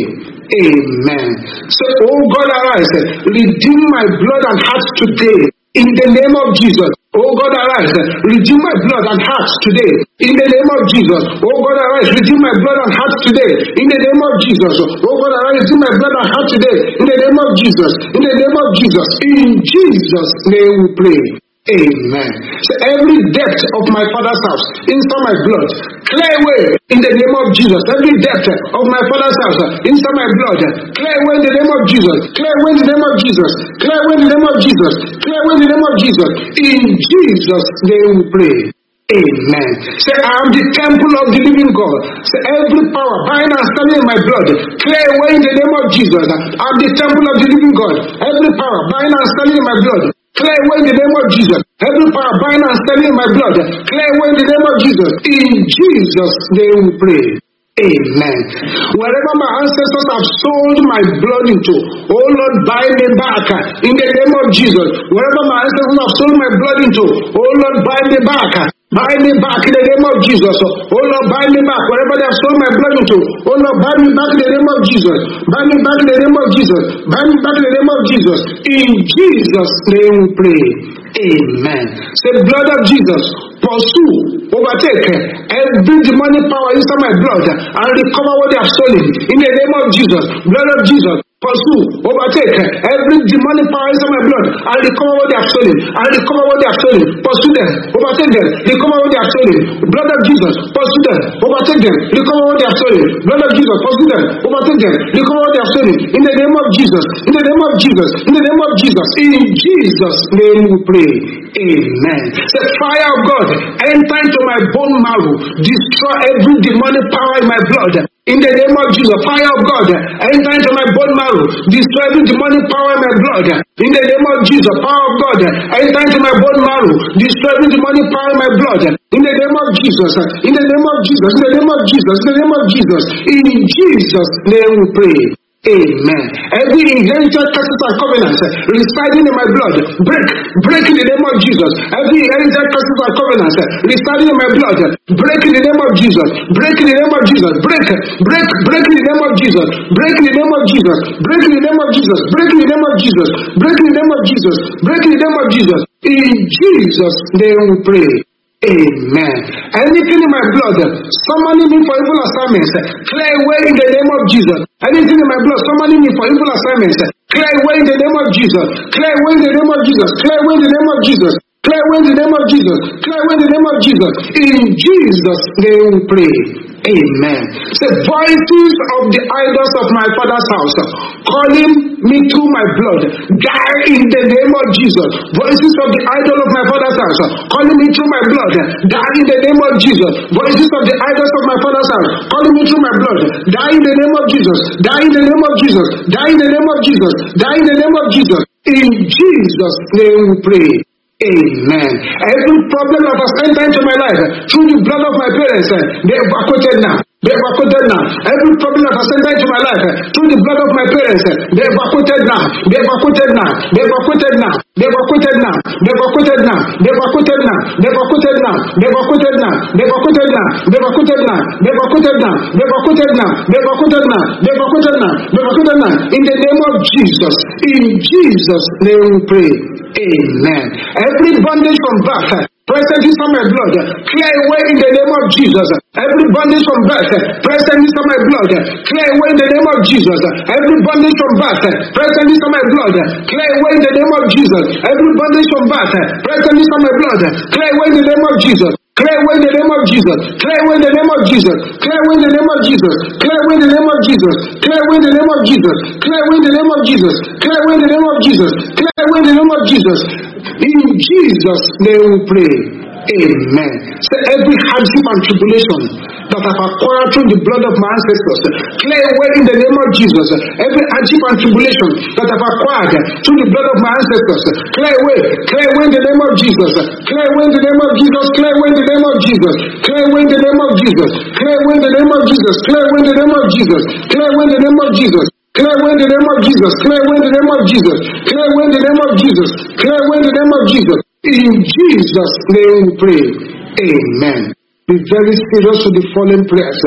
Amen. Say, Oh God, arise, redeem my blood and heart today. In the name of Jesus. Oh God, arise, redeem my blood and heart today. In the name of Jesus. Oh God, arise, redeem my blood and heart today. In the name of Jesus. Oh God, arise, redeem my blood and heart today. In the name of Jesus. In the name of Jesus. In Jesus' name we pray. Amen. So every depth of my father's house inside my blood, clear away in the name of Jesus. Every depth of my father's house inside my blood, clear away in the name of Jesus. Clear away in the name of Jesus. Clear away in the name of Jesus. Clear away in the name of Jesus. In Jesus' name we pray. Amen. Say, I am the temple of the living God. Say, every power bind and standing in my blood, clear away in the name of Jesus. I am the temple of the living God. Every power bind and standing in my blood, clear away in the name of Jesus. Every power bind and standing in my blood, clear away in the name of Jesus. In Jesus' name we pray. Amen. Wherever my ancestors have sold my blood into, oh Lord, buy me back in the name of Jesus. Wherever my ancestors have sold my blood into, oh Lord, buy me back. Buy me back in the name of Jesus. Oh Lord, buy me back. Wherever they have sold my blood into, oh Lord, buy me back in the name of Jesus. Buy me back in the name of Jesus. Buy me back in the name of Jesus. In Jesus' name we pray. Amen. Say, blood of Jesus, pursue, overtake every demonic power inside my blood and recover what they have stolen. In the name of Jesus, blood of Jesus, pursue, overtake every demonic power inside my blood and recover what they have stolen. And recover what they have stolen. Pursue them, overtake them, recover what they have stolen. Blood of Jesus, pursue them, overtake them, recover what they have stolen. Blood of Jesus, pursue them, overtake them, recover what they have stolen. In the name of Jesus, in the name of Jesus, in the name of Jesus, in Jesus' name we pray. Amen. The fire of God enter into my bone marrow, destroy every demonic power in my blood. In the name of Jesus, fire of God, enter into my bone marrow, destroy every demonic power in my blood. In the name of Jesus, power of God, enter into my bone marrow, destroy every demonic power in my blood. In the name of Jesus, in the name of Jesus, in the name of Jesus, in the name of Jesus, in Jesus' name we pray. Amen. Every inherited curses and covenants uh, residing in my blood, break, break in the name of Jesus. Every inherited curses and covenants uh, residing in my blood, break in the name of Jesus. Break in the name of Jesus. Break, break, break in the name of Jesus. Break in the name of Jesus. Break in the name of Jesus. Break in the name of Jesus. Break in the name of Jesus. Break in the name of Jesus. In Jesus' name we pray. Amen. Anything in my blood, summoning me for evil assignments, clear away in the name of Jesus. Anything in my blood, summoning me for evil assignments, clear away in the name of Jesus. Clear away in the name of Jesus. Clear away in the name of Jesus. Away in the name of Jesus. Away in the name of Jesus. In Jesus' name we pray. Amen. Say voices of the idols of my father's house calling me through my blood. Die in the name of Jesus. Voices of the idol of my father's house calling me through my blood. Die in the name of Jesus. Voices of the idols of my father's house calling me through my blood. Die in the name of Jesus. Die in the name of Jesus. Die in the name of Jesus. Die in the name of Jesus. In Jesus' name we pray. Amen. Every problem that has entered into my life through the blood of my parents, eh, they evacuated now. They evacuated now. Every problem that has entered into my life eh, through the blood of my parents, eh, they evacuated now. They evacuated now. They evacuated now. They evacuated now. They evacuated now. They evacuated now. They evacuated now. They evacuated now. They evacuated now. They evacuated now. They evacuated now. They evacuated now. They evacuated now. They evacuated now. They evacuated now. In the name of Jesus. In Jesus' name we pray. Amen. Every bondage from birth, present inside my blood, clear away in the name of Jesus. Every bondage from birth, present inside my blood, clear away in the name of Jesus. Every bondage from birth, present inside my blood, clear away in the name of Jesus. Every bondage from birth, present inside my blood, clear away in the name of Jesus. Clear away the name of Jesus. Clear away the name of Jesus. Clear away the name of Jesus. Clear away the name of Jesus. Clear away the name of Jesus. Clear away the name of Jesus. Clear away the name of Jesus. Clear away the name of Jesus. In Jesus' name we pray. Amen. Say every hardship and tribulation that I've acquired through the blood of my ancestors, clear away in the name of Jesus. Every hardship and tribulation that I've acquired through the blood of my ancestors, clear away, clear away in the name of Jesus. Clear away in the name of Jesus. Clear away in the name of Jesus. Clear away in the name of Jesus. Clear away in the name of Jesus. Clear away in the name of Jesus. Clear away in the name of Jesus. Clear away in the name of Jesus. Clear away in the name of Jesus. Clear away in the name of Jesus. Clear away in the name of Jesus. In Jesus' name we pray. Amen. Be very serious with the following prayers.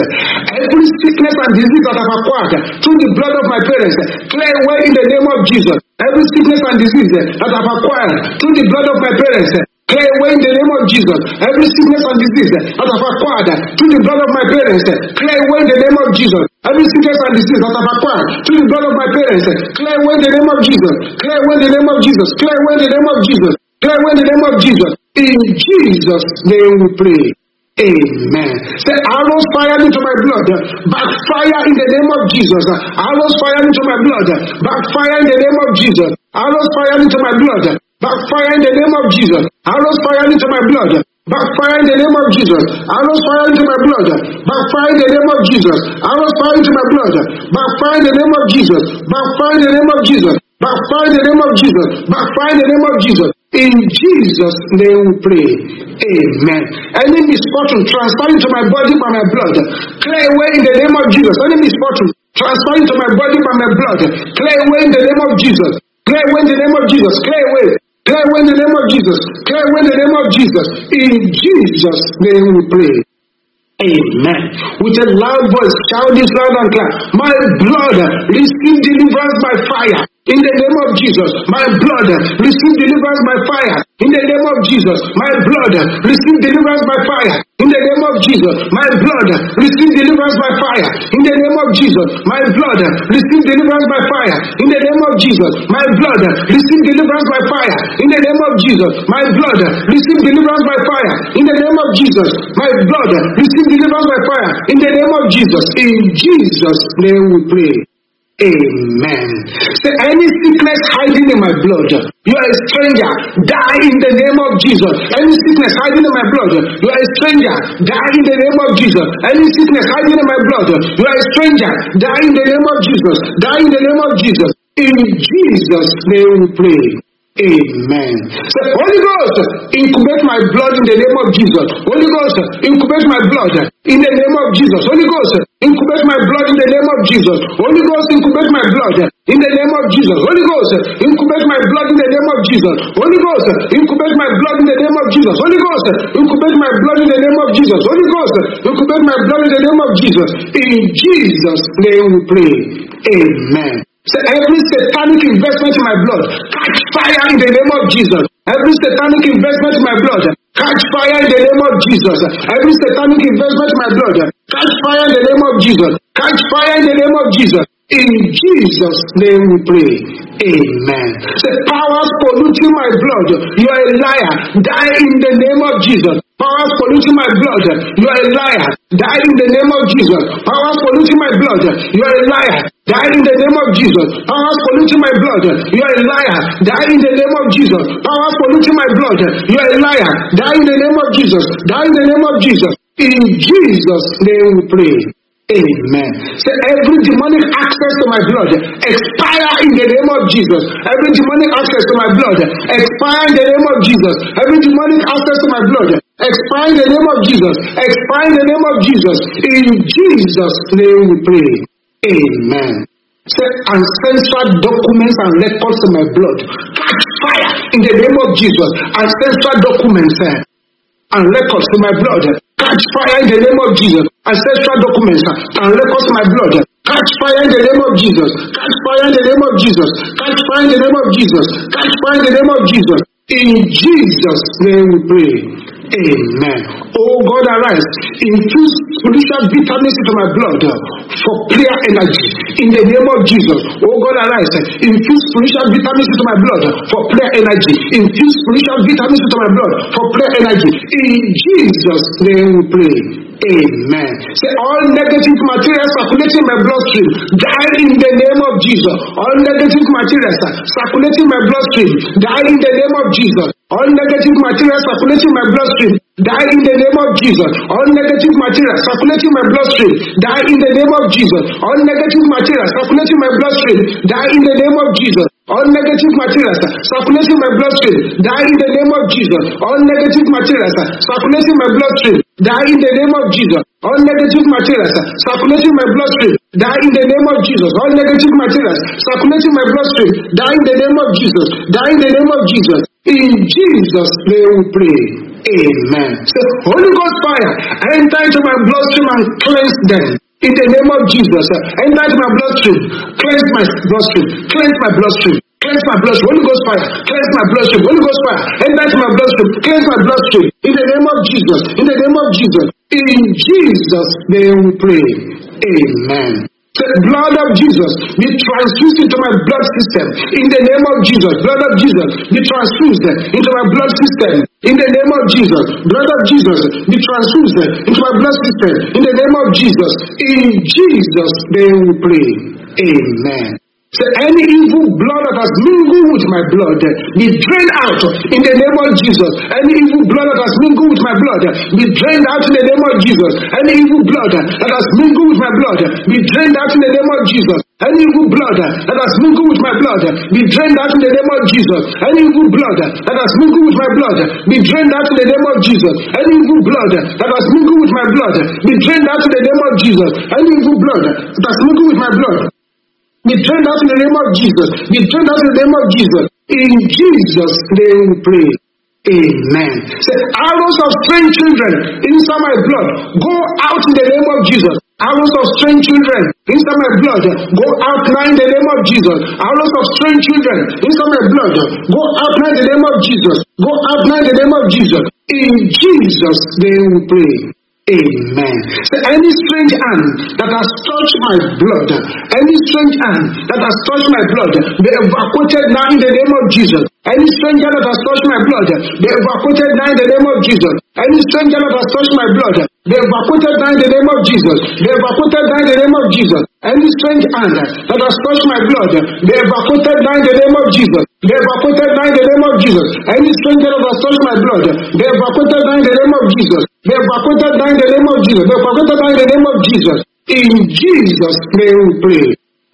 Every sickness and disease that I've acquired through the blood of my parents, clear away in the name of Jesus. Every sickness and disease that I've acquired through the blood of my parents, clear away in the name of Jesus. Every sickness and disease that I've acquired through the blood of my parents, clear away in the name of Jesus. Every sickness and disease that I've acquired through the blood of my parents, clear away in the name of Jesus. Clear away in the name of Jesus. Clear away in the name of Jesus. Clear in the name of Jesus. In Jesus' name we pray. Amen. Say arrows fired into my blood, backfire in the name of Jesus. Arrows fired into my blood, backfire in the name of Jesus. Arrows fired into my blood, backfire in the name of Jesus. Arrows fired into my blood, backfire in the name of Jesus. Arrows fired into my blood, backfire in the name of Jesus. Arrows fired into my blood, backfire in the name of Jesus. Backfire in the name of Jesus. Backfire in the name of Jesus. Backfire in the name of Jesus. In Jesus' name we pray. Amen. Any misfortune transferring to my body by my blood, clear away in the name of Jesus. Any misfortune transferring to my body by my blood, clear away in the name of Jesus. Clear away in the name of Jesus. Clear away. Clear away in the name of Jesus. Clear away in the name of Jesus. In Jesus' name we pray. Amen. With a loud voice, shout this loud and clear. My blood, receive deliverance by fire. In the name of Jesus, my blood, receive deliverance by fire. In the name of Jesus, my blood, receive deliverance by fire. In the name of Jesus, my blood, receive deliverance by fire. In the name of Jesus, my blood, receive deliverance by fire. In the name of Jesus, my blood, receive deliverance by fire. In the name of Jesus, my blood, receive deliverance by fire. In the name of Jesus, my blood, receive deliverance by fire. In the name of Jesus, in Jesus' name we pray. Amen. Say any sickness hiding in my blood, you are a stranger. Die in the name of Jesus. Any sickness hiding in my blood, you are a stranger. Die in the name of Jesus. Any sickness hiding in my blood, you are a stranger. Die in the name of Jesus. Die in the name of Jesus. In Jesus' name we pray. Amen. Say, Holy Ghost, incubate my blood in the name of Jesus. Holy Ghost, incubate my blood in the name of Jesus. Holy Ghost, incubate my blood in the name of Jesus. Holy Ghost, incubate my blood in the name of Jesus. Holy Ghost, incubate my blood in the name of Jesus. Holy Ghost, incubate my blood in the name of Jesus. Holy Ghost, incubate my blood in the name of Jesus. Holy Ghost, incubate my blood in the name of Jesus. In Jesus' name we pray. Amen. Every satanic investment in my blood, catch fire in the name of Jesus. Every satanic investment in my blood, catch fire in the name of Jesus. Every satanic investment in my blood, catch fire in the name of Jesus. Catch fire in the name of Jesus. In Jesus' name we pray. Amen. Say powers polluting my blood, you are a liar. Die in the name of Jesus. Powers polluting my blood, you are a liar. Die in the name of Jesus. Powers polluting my blood, you are a liar. Die in the name of Jesus. Powers polluting my blood, you are a liar. Die in the name of Jesus. Powers polluting my blood, you are a liar. Die in the name of Jesus. Die in the name of Jesus. In Jesus' name we pray. Amen. Say every demonic access to my blood expire in the name of Jesus. Every demonic access to my blood expire in the name of Jesus. Every demonic access to my blood expire in the name of Jesus. Expire in the name of Jesus. In Jesus' name we pray. Amen. Say ancestral documents and records in my blood catch fire in the name of Jesus. Ancestral documents eh, and records in my blood catch fire in the name of Jesus. Ancestral documents eh, and records in my blood catch fire in the name of Jesus. Catch fire in the name of Jesus. Catch fire in the name of Jesus. Catch fire in the name of Jesus. In Jesus' name we pray. Amen. Oh God, arise. Infuse spiritual vitamins into my blood uh, for prayer energy. In the name of Jesus. Oh God, arise. Infuse spiritual vitamins into my blood uh, for prayer energy. Infuse spiritual vitamins into my blood for prayer energy. In Jesus' name we pray. Amen. Say all negative materials circulating in my bloodstream die in the name of Jesus. All negative materials uh, circulating in my bloodstream die in the name of Jesus. All negative materials circulating in my bloodstream die in the name of Jesus. All negative materials circulating in my bloodstream die in the name of Jesus. All negative materials circulating in my bloodstream die in the name of Jesus. All negative materials circulating in my bloodstream die in the name of Jesus. All negative materials circulating in my bloodstream die in the name of Jesus. All negative materials circulating my bloodstream die in the name of Jesus. All negative materials circulating my bloodstream die in the name of Jesus. Die in the name of Jesus. In Jesus' name we pray. Amen. So, Holy Ghost fire, enter into my bloodstream and cleanse them. In the name of Jesus, enter into my bloodstream, cleanse my bloodstream, cleanse my bloodstream, cleanse my bloodstream. Holy Ghost fire, cleanse my bloodstream. Holy Ghost fire, enter into my bloodstream, cleanse my bloodstream. In the name of Jesus, in the name of Jesus, in Jesus' name we pray. Amen. The blood of Jesus be transfused into my blood system. In the name of Jesus, blood of Jesus be transfused into my blood system. In the name of Jesus, blood of Jesus be transfused into my blood system. In the name of Jesus, in Jesus' name we pray. Amen. So any evil blood that has mingled with my blood be drained out in the name of Jesus. Any evil blood that has mingled with my blood be drained out in the name of Jesus. Any evil blood that has mingled with my blood be drained out in the name of Jesus. Any evil blood that has mingled with my blood be drained out in the name of Jesus. Any evil blood that has mingled with my blood be drained out in the name of Jesus. Any evil blood that has mingled with my blood be drained out in the name of Jesus. Any evil blood that has mingled with my blood be drained out in the name of Jesus. Be drained out in the name of Jesus. In Jesus' name we pray. Amen. Say, arrows of strange children inside my blood, go out in the name of Jesus. Arrows of strange children inside my blood, go out now in the name of Jesus. Arrows of strange children inside my blood, go out now in the name of Jesus. Go out now in the name of Jesus. In Jesus' name we pray. Amen. So any strange hand that has touched my blood, any strange hand that has touched my blood, be evacuated now in the name of Jesus. Any stranger that has touched my blood, be evacuated now in the name of Jesus. Any stranger that has touched my blood, be evacuated now in the name of Jesus. Be evacuated now in the name of Jesus. Any strange hand that has touched my blood, be evacuated now in the name of Jesus. Evacuated now in the name of Jesus. Any stranger that touched my blood, evacuated now in the name of Jesus. Evacuated now in the name of Jesus. Evacuated now in the name of Jesus. In Jesus' name we pray.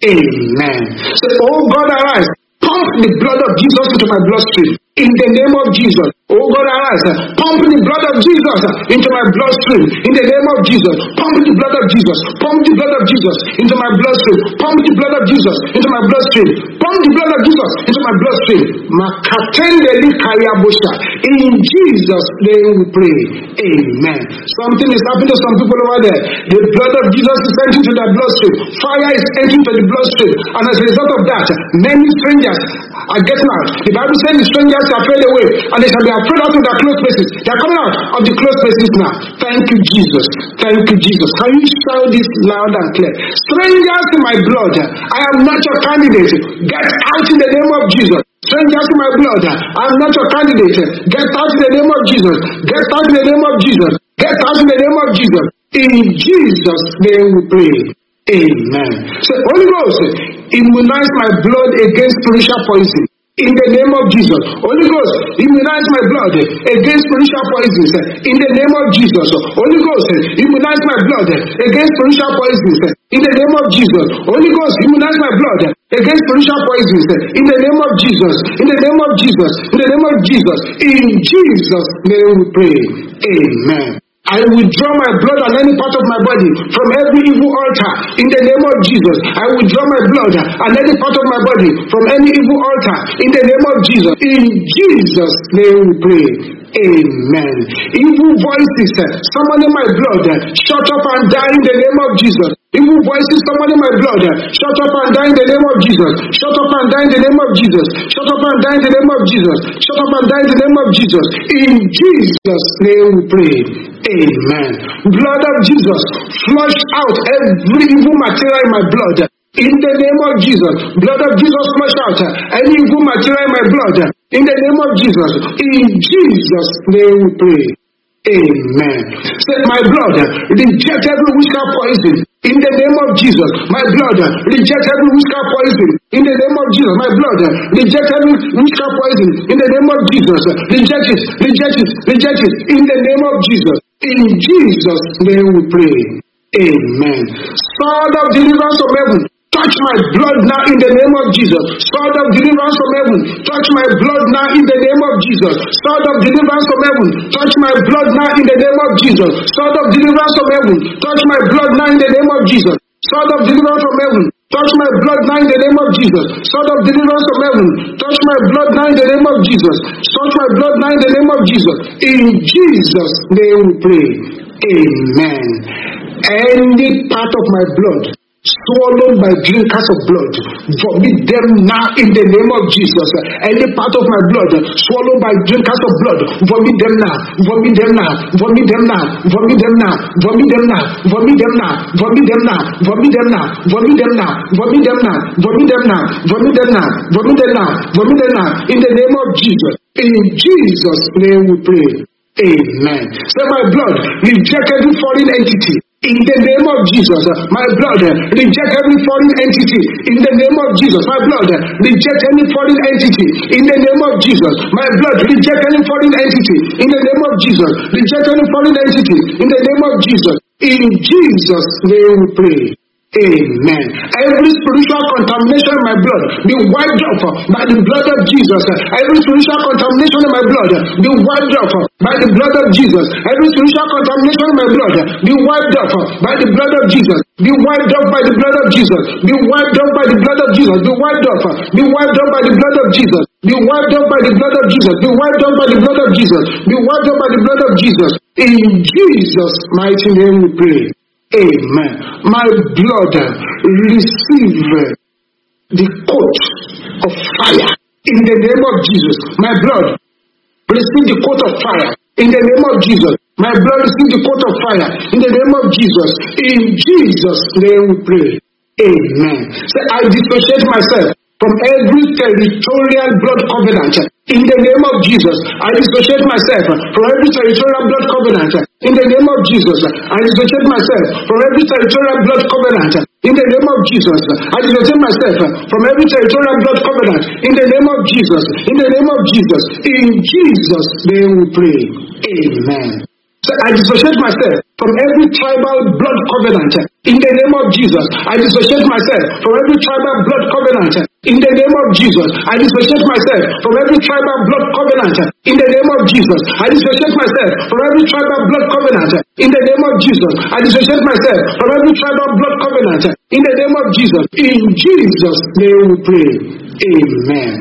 Amen. Say, oh God, arise. Pump the blood of Jesus into my bloodstream. In the name of Jesus. Oh God, arise. Pump the blood of Jesus into my bloodstream. In the name of Jesus. Pump the blood of Jesus. Pump the blood of Jesus into my bloodstream. Pump the blood of Jesus into my bloodstream. Pump the blood of Jesus into my bloodstream. Makatendeli kayabusha. In Jesus' name we pray. Amen. Something is happening to some people over there. The blood of Jesus is entering to their bloodstream. Fire is entering to the bloodstream. And as a result of that, many strangers are getting out. The Bible says the strangers shall fade away and they shall be afraid out of their close places. They are coming out of the close places now. Thank you, Jesus. Thank you, Jesus. Can you shout this loud and clear? Strangers in my blood, I am not your candidate. Get out in the name of Jesus. Strangers in my blood, I am not your candidate. Get out in the name of Jesus. Get out in the name of Jesus. Get out in the name of Jesus. In Jesus' name we pray. Amen. So Holy Ghost, immunize my blood against spiritual poison. In the name of Jesus. Holy Ghost, immunize my blood against spiritual poisons. In the name of Jesus. Holy Ghost, immunize my blood against spiritual poisons. In the name of Jesus. Holy Ghost, immunize my blood against spiritual poisons. In the name of Jesus. In the name of Jesus. In the name of Jesus. In Jesus' name we pray. Amen. I withdraw my blood on any part of my body from every evil altar in the name of Jesus. I withdraw my blood on any part of my body from any evil altar in the name of Jesus. In Jesus' name we pray. Amen. Evil voices summoning my blood, shut up and die in the name of Jesus. Evil voices summoning my blood, shut up and die in the name of Jesus. Shut up and die in the name of Jesus. Shut up and die in the name of Jesus. Shut up and die in the name of Jesus. In Jesus' name we pray. Amen. Blood of Jesus, flush out every evil material in my blood. In the name of Jesus, blood of Jesus, flush out any evil material in my blood. In the name of Jesus, in Jesus' name we pray. Amen. Say, my blood, reject every witchcraft poison. In the name of Jesus, my blood, uh, reject every witchcraft poison. In the name of Jesus, my blood, uh, reject every witchcraft poison. In the name of Jesus, uh, reject it, reject it, reject it. In the name of Jesus, in Jesus' name we pray. Amen. Sword of deliverance from heaven, touch my blood now in the name of Jesus. Sword of deliverance from heaven, touch my blood now in the name of Jesus. Sword of deliverance from heaven, touch my blood now in the name of Jesus. Sword of deliverance from heaven, touch my blood now in the name of Jesus. Sword of deliverance from heaven, touch my blood now in the name of Jesus. Sword of deliverance from heaven, touch my blood now in the name of Jesus. Touch my blood now in the name of Jesus. In Jesus' name we pray. Amen. Any part of my blood swallowed by drinkers of blood. Vomit them now in the name of Jesus. Any part of my blood swallowed by drinkers of blood, vomit them now, vomit them now, vomit them now, vomit them now, vomit them now, vomit them now, vomit them now, vomit them now, vomit them now, vomit them now, vomit them now, vomit them now, vomit them now, vomit them now, in the name of Jesus. In Jesus' name we pray. Amen. Say my blood, reject every foreign entity. In the name of Jesus, my blood, reject every foreign entity. In the name of Jesus, my blood, reject any foreign entity. In the name of Jesus, my blood, reject any foreign entity. In the name of Jesus, reject any foreign entity. In the name of Jesus. In Jesus' name pray. Amen. Every spiritual contamination in my blood be wiped off by the blood of Jesus. Every spiritual contamination in my blood be wiped off by the blood of Jesus. Every spiritual contamination in my blood be wiped off by the blood of Jesus. Be wiped off by the blood of Jesus. Be wiped off by the blood of Jesus. Be wiped off. Be wiped off by the blood of Jesus. Be wiped off by the blood of Jesus. Be wiped off by the blood of Jesus. Be wiped off by the blood of Jesus. In Jesus' mighty name we pray. Amen. My blood eh, receive eh, the coat of fire in the name of Jesus. My blood receive the coat of fire in the name of Jesus. My blood receive the coat of fire in the name of Jesus. In Jesus' name we pray. Amen. Say, I dissociate myself from every territorial blood covenant in the name of Jesus. I dissociate myself from every territorial blood covenant in the name of Jesus. I dissociate myself from every territorial blood covenant in the name of Jesus. I dissociate myself from every territorial blood covenant in the name of Jesus. In the name of Jesus. In Jesus' name we pray. Amen. So I dissociate myself from every tribal blood covenant in the name of Jesus. I dissociate myself from every tribal blood covenant in the name of Jesus. I dissociate myself from every tribal blood covenant in the name of Jesus. I dissociate myself from every tribal blood covenant in the name of Jesus. I dissociate myself from every tribal blood covenant in the name of Jesus. In Jesus' name we pray. Amen.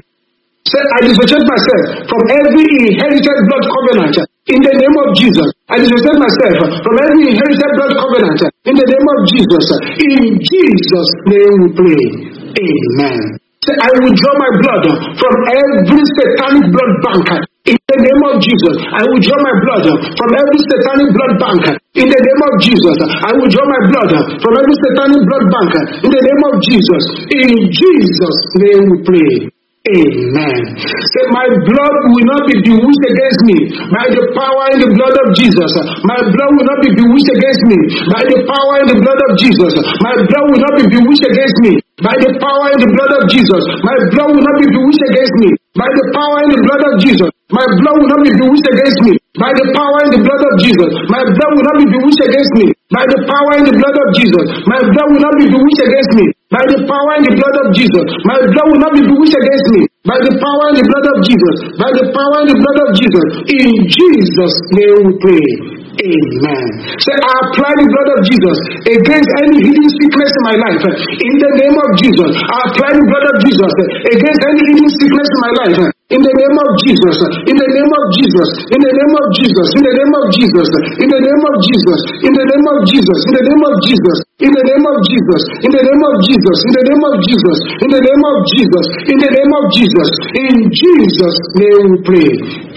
Say, I dissociate myself from every inherited blood covenant in the name of Jesus. I dissociate myself from every inherited blood covenant in the name of Jesus. In Jesus' name we pray. Amen. I withdraw my blood from every satanic blood bank in the name of Jesus. I withdraw my blood from every satanic blood bank in the name of Jesus. I withdraw my blood from every satanic blood bank in the name of Jesus. In Jesus' name we pray. Amen. Say, my blood will not be bewitched against me by the power in the blood of Jesus. My blood will not be bewitched against me by the power in the blood of Jesus. My blood will not be bewitched against me by the power in the blood of Jesus. My blood will not be bewitched against me by the power in the blood of Jesus. My blood will not be bewitched against me by the power in the blood of Jesus. My blood will not be bewitched against me by the power in the blood of Jesus. My blood will not be bewitched against me by the power in the blood of Jesus. My blood will not be bewitched against me by the power in the blood of Jesus. By the power in the blood of Jesus. In Jesus' name we pray. Amen. Say, I apply the blood of Jesus against any hidden sickness in my life. In the name of Jesus, I apply the blood of Jesus against any hidden sickness in my life. In the name of Jesus, in the name of Jesus, in the name of Jesus, in the name of Jesus, in the name of Jesus, in the name of Jesus, in the name of Jesus, in the name of Jesus, in the name of Jesus, in the name of Jesus, in the name of Jesus, in the name of Jesus, in Jesus' name we pray.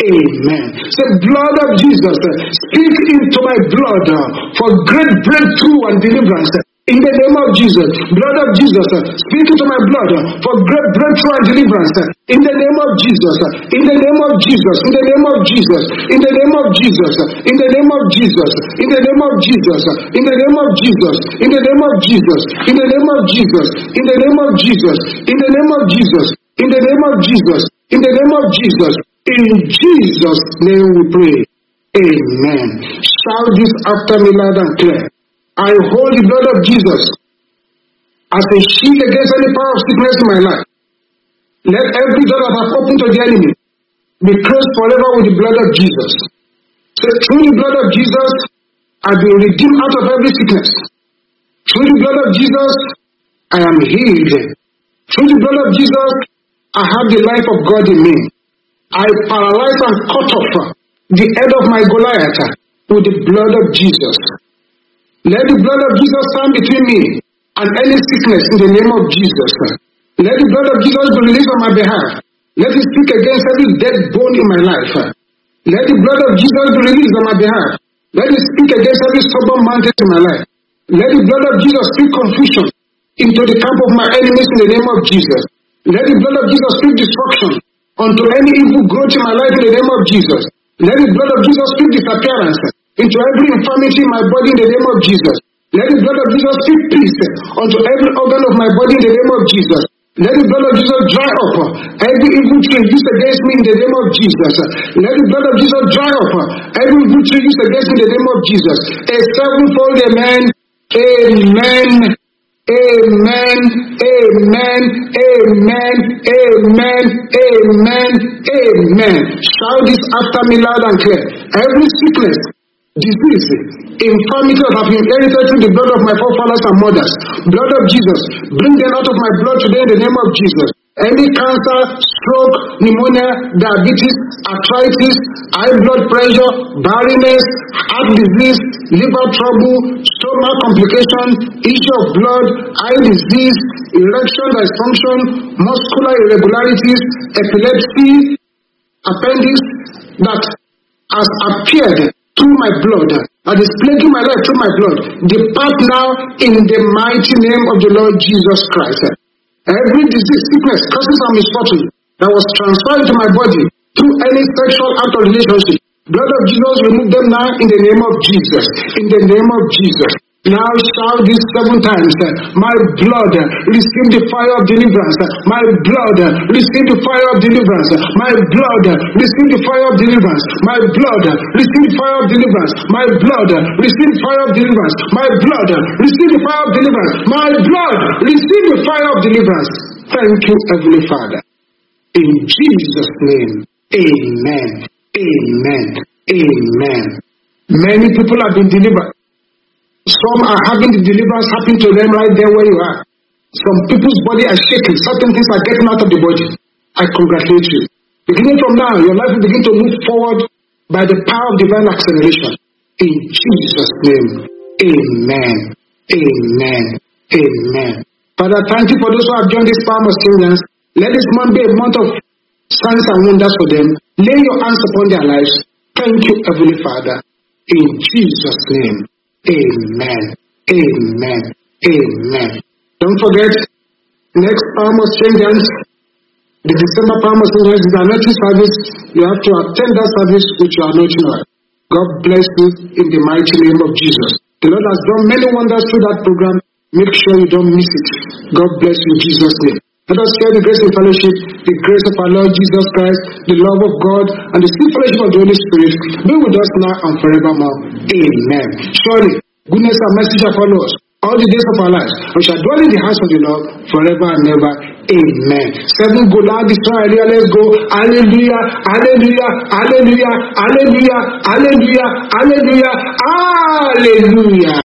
Amen. Say, blood of Jesus, speak into my blood for great breakthrough and deliverance. In the name of Jesus, blood of Jesus, speak into my blood for great breakthrough and deliverance. In the name of Jesus, in the name of Jesus, in the name of Jesus, in the name of Jesus, in the name of Jesus, in the name of Jesus, in the name of Jesus, in the name of Jesus, in the name of Jesus, in the name of Jesus, in the name of Jesus, in the name of Jesus, in the name of Jesus, in Jesus' name we pray. Amen. Shout this after me loud and clear. I hold the blood of Jesus as a shield against any power of sickness in my life. Let every door that I've opened to the enemy be closed forever with the blood of Jesus. So through the blood of Jesus, I've been redeemed out of every sickness. Through the blood of Jesus, I am healed. Through the blood of Jesus, I have the life of God in me. I paralyze and cut off the head of my Goliath with the blood of Jesus. Let the blood of Jesus stand between me and any sickness in the name of Jesus. Let the blood of Jesus be released on my behalf. Let it speak against every dead bone in my life. Let the blood of Jesus be released on my behalf. Let it speak against every stubborn mountain in my life. Let the blood of Jesus speak confusion into the camp of my enemies in the name of Jesus. Let the blood of Jesus speak destruction unto any evil growth in my life in the name of Jesus. Let the blood of Jesus speak disappearance into every infirmity in my body in the name of Jesus. Let the blood of Jesus speak peace unto every organ of my body in the name of Jesus. Let the blood of Jesus dry up every evil tree used against me in the name of Jesus. Let the blood of Jesus dry up every evil tree used against me in the name of Jesus. A sevenfold amen. Amen. Amen. Amen. Amen. Amen. Amen. Amen. Shout this after me loud and clear. Every sickness, disease, infirmity that have inherited through the blood of my forefathers and mothers, blood of Jesus, bring them out of my blood today in the name of Jesus. Any cancer, stroke, pneumonia, diabetes, arthritis, high blood pressure, barrenness, heart disease, liver trouble, stomach complication, issue of blood, eye disease, erection dysfunction, muscular irregularities, epilepsy, appendix that has appeared through my blood, that is plaguing my life through my blood, depart now in the mighty name of the Lord Jesus Christ. Every disease, sickness, curses, and misfortune that was transferred to my body through any sexual act or relationship, blood of Jesus remove them now in the name of Jesus. In the name of Jesus. Now shout this seven times. Uh, my blood, receive the fire of deliverance. My blood, uh, receive the fire of deliverance. My blood, uh, receive the fire of deliverance. My blood, receive the fire of deliverance. My blood, receive the fire of deliverance. My blood, receive the fire of deliverance. My blood, receive the fire of deliverance. Thank you, Heavenly Father. In Jesus' name, amen. Amen. Amen. Many people have been delivered. Some are having the deliverance happen to them right there where you are. Some people's body are shaking. Certain things are getting out of the body. I congratulate you. Beginning from now, your life will begin to move forward by the power of divine acceleration. In Jesus' name, amen. Amen. Amen. Father, thank you for those who have joined this power of stillness. Let this month be a month of signs and wonders for them. Lay your hands upon their lives. Thank you, Heavenly Father. In Jesus' name. Amen. Amen. Amen. Don't forget, next Palm of Strangers, the December Palm of Strangers is anointing service. You have to attend that service with your anointing oil. God bless you in the mighty name of Jesus. The Lord has done many wonders through that program. Make sure you don't miss it. God bless you in Jesus' name. Let us share the grace and fellowship, the grace of our Lord Jesus Christ, the love of God, and the sweet fellowship of the Holy Spirit be with us now and forevermore. Amen. Surely, goodness and mercy shall follow us all the days of our lives. We shall dwell in the house of the Lord forever and ever. Amen. Seven go loud, destroy, let's go. Hallelujah, hallelujah, hallelujah, hallelujah, hallelujah, hallelujah, hallelujah.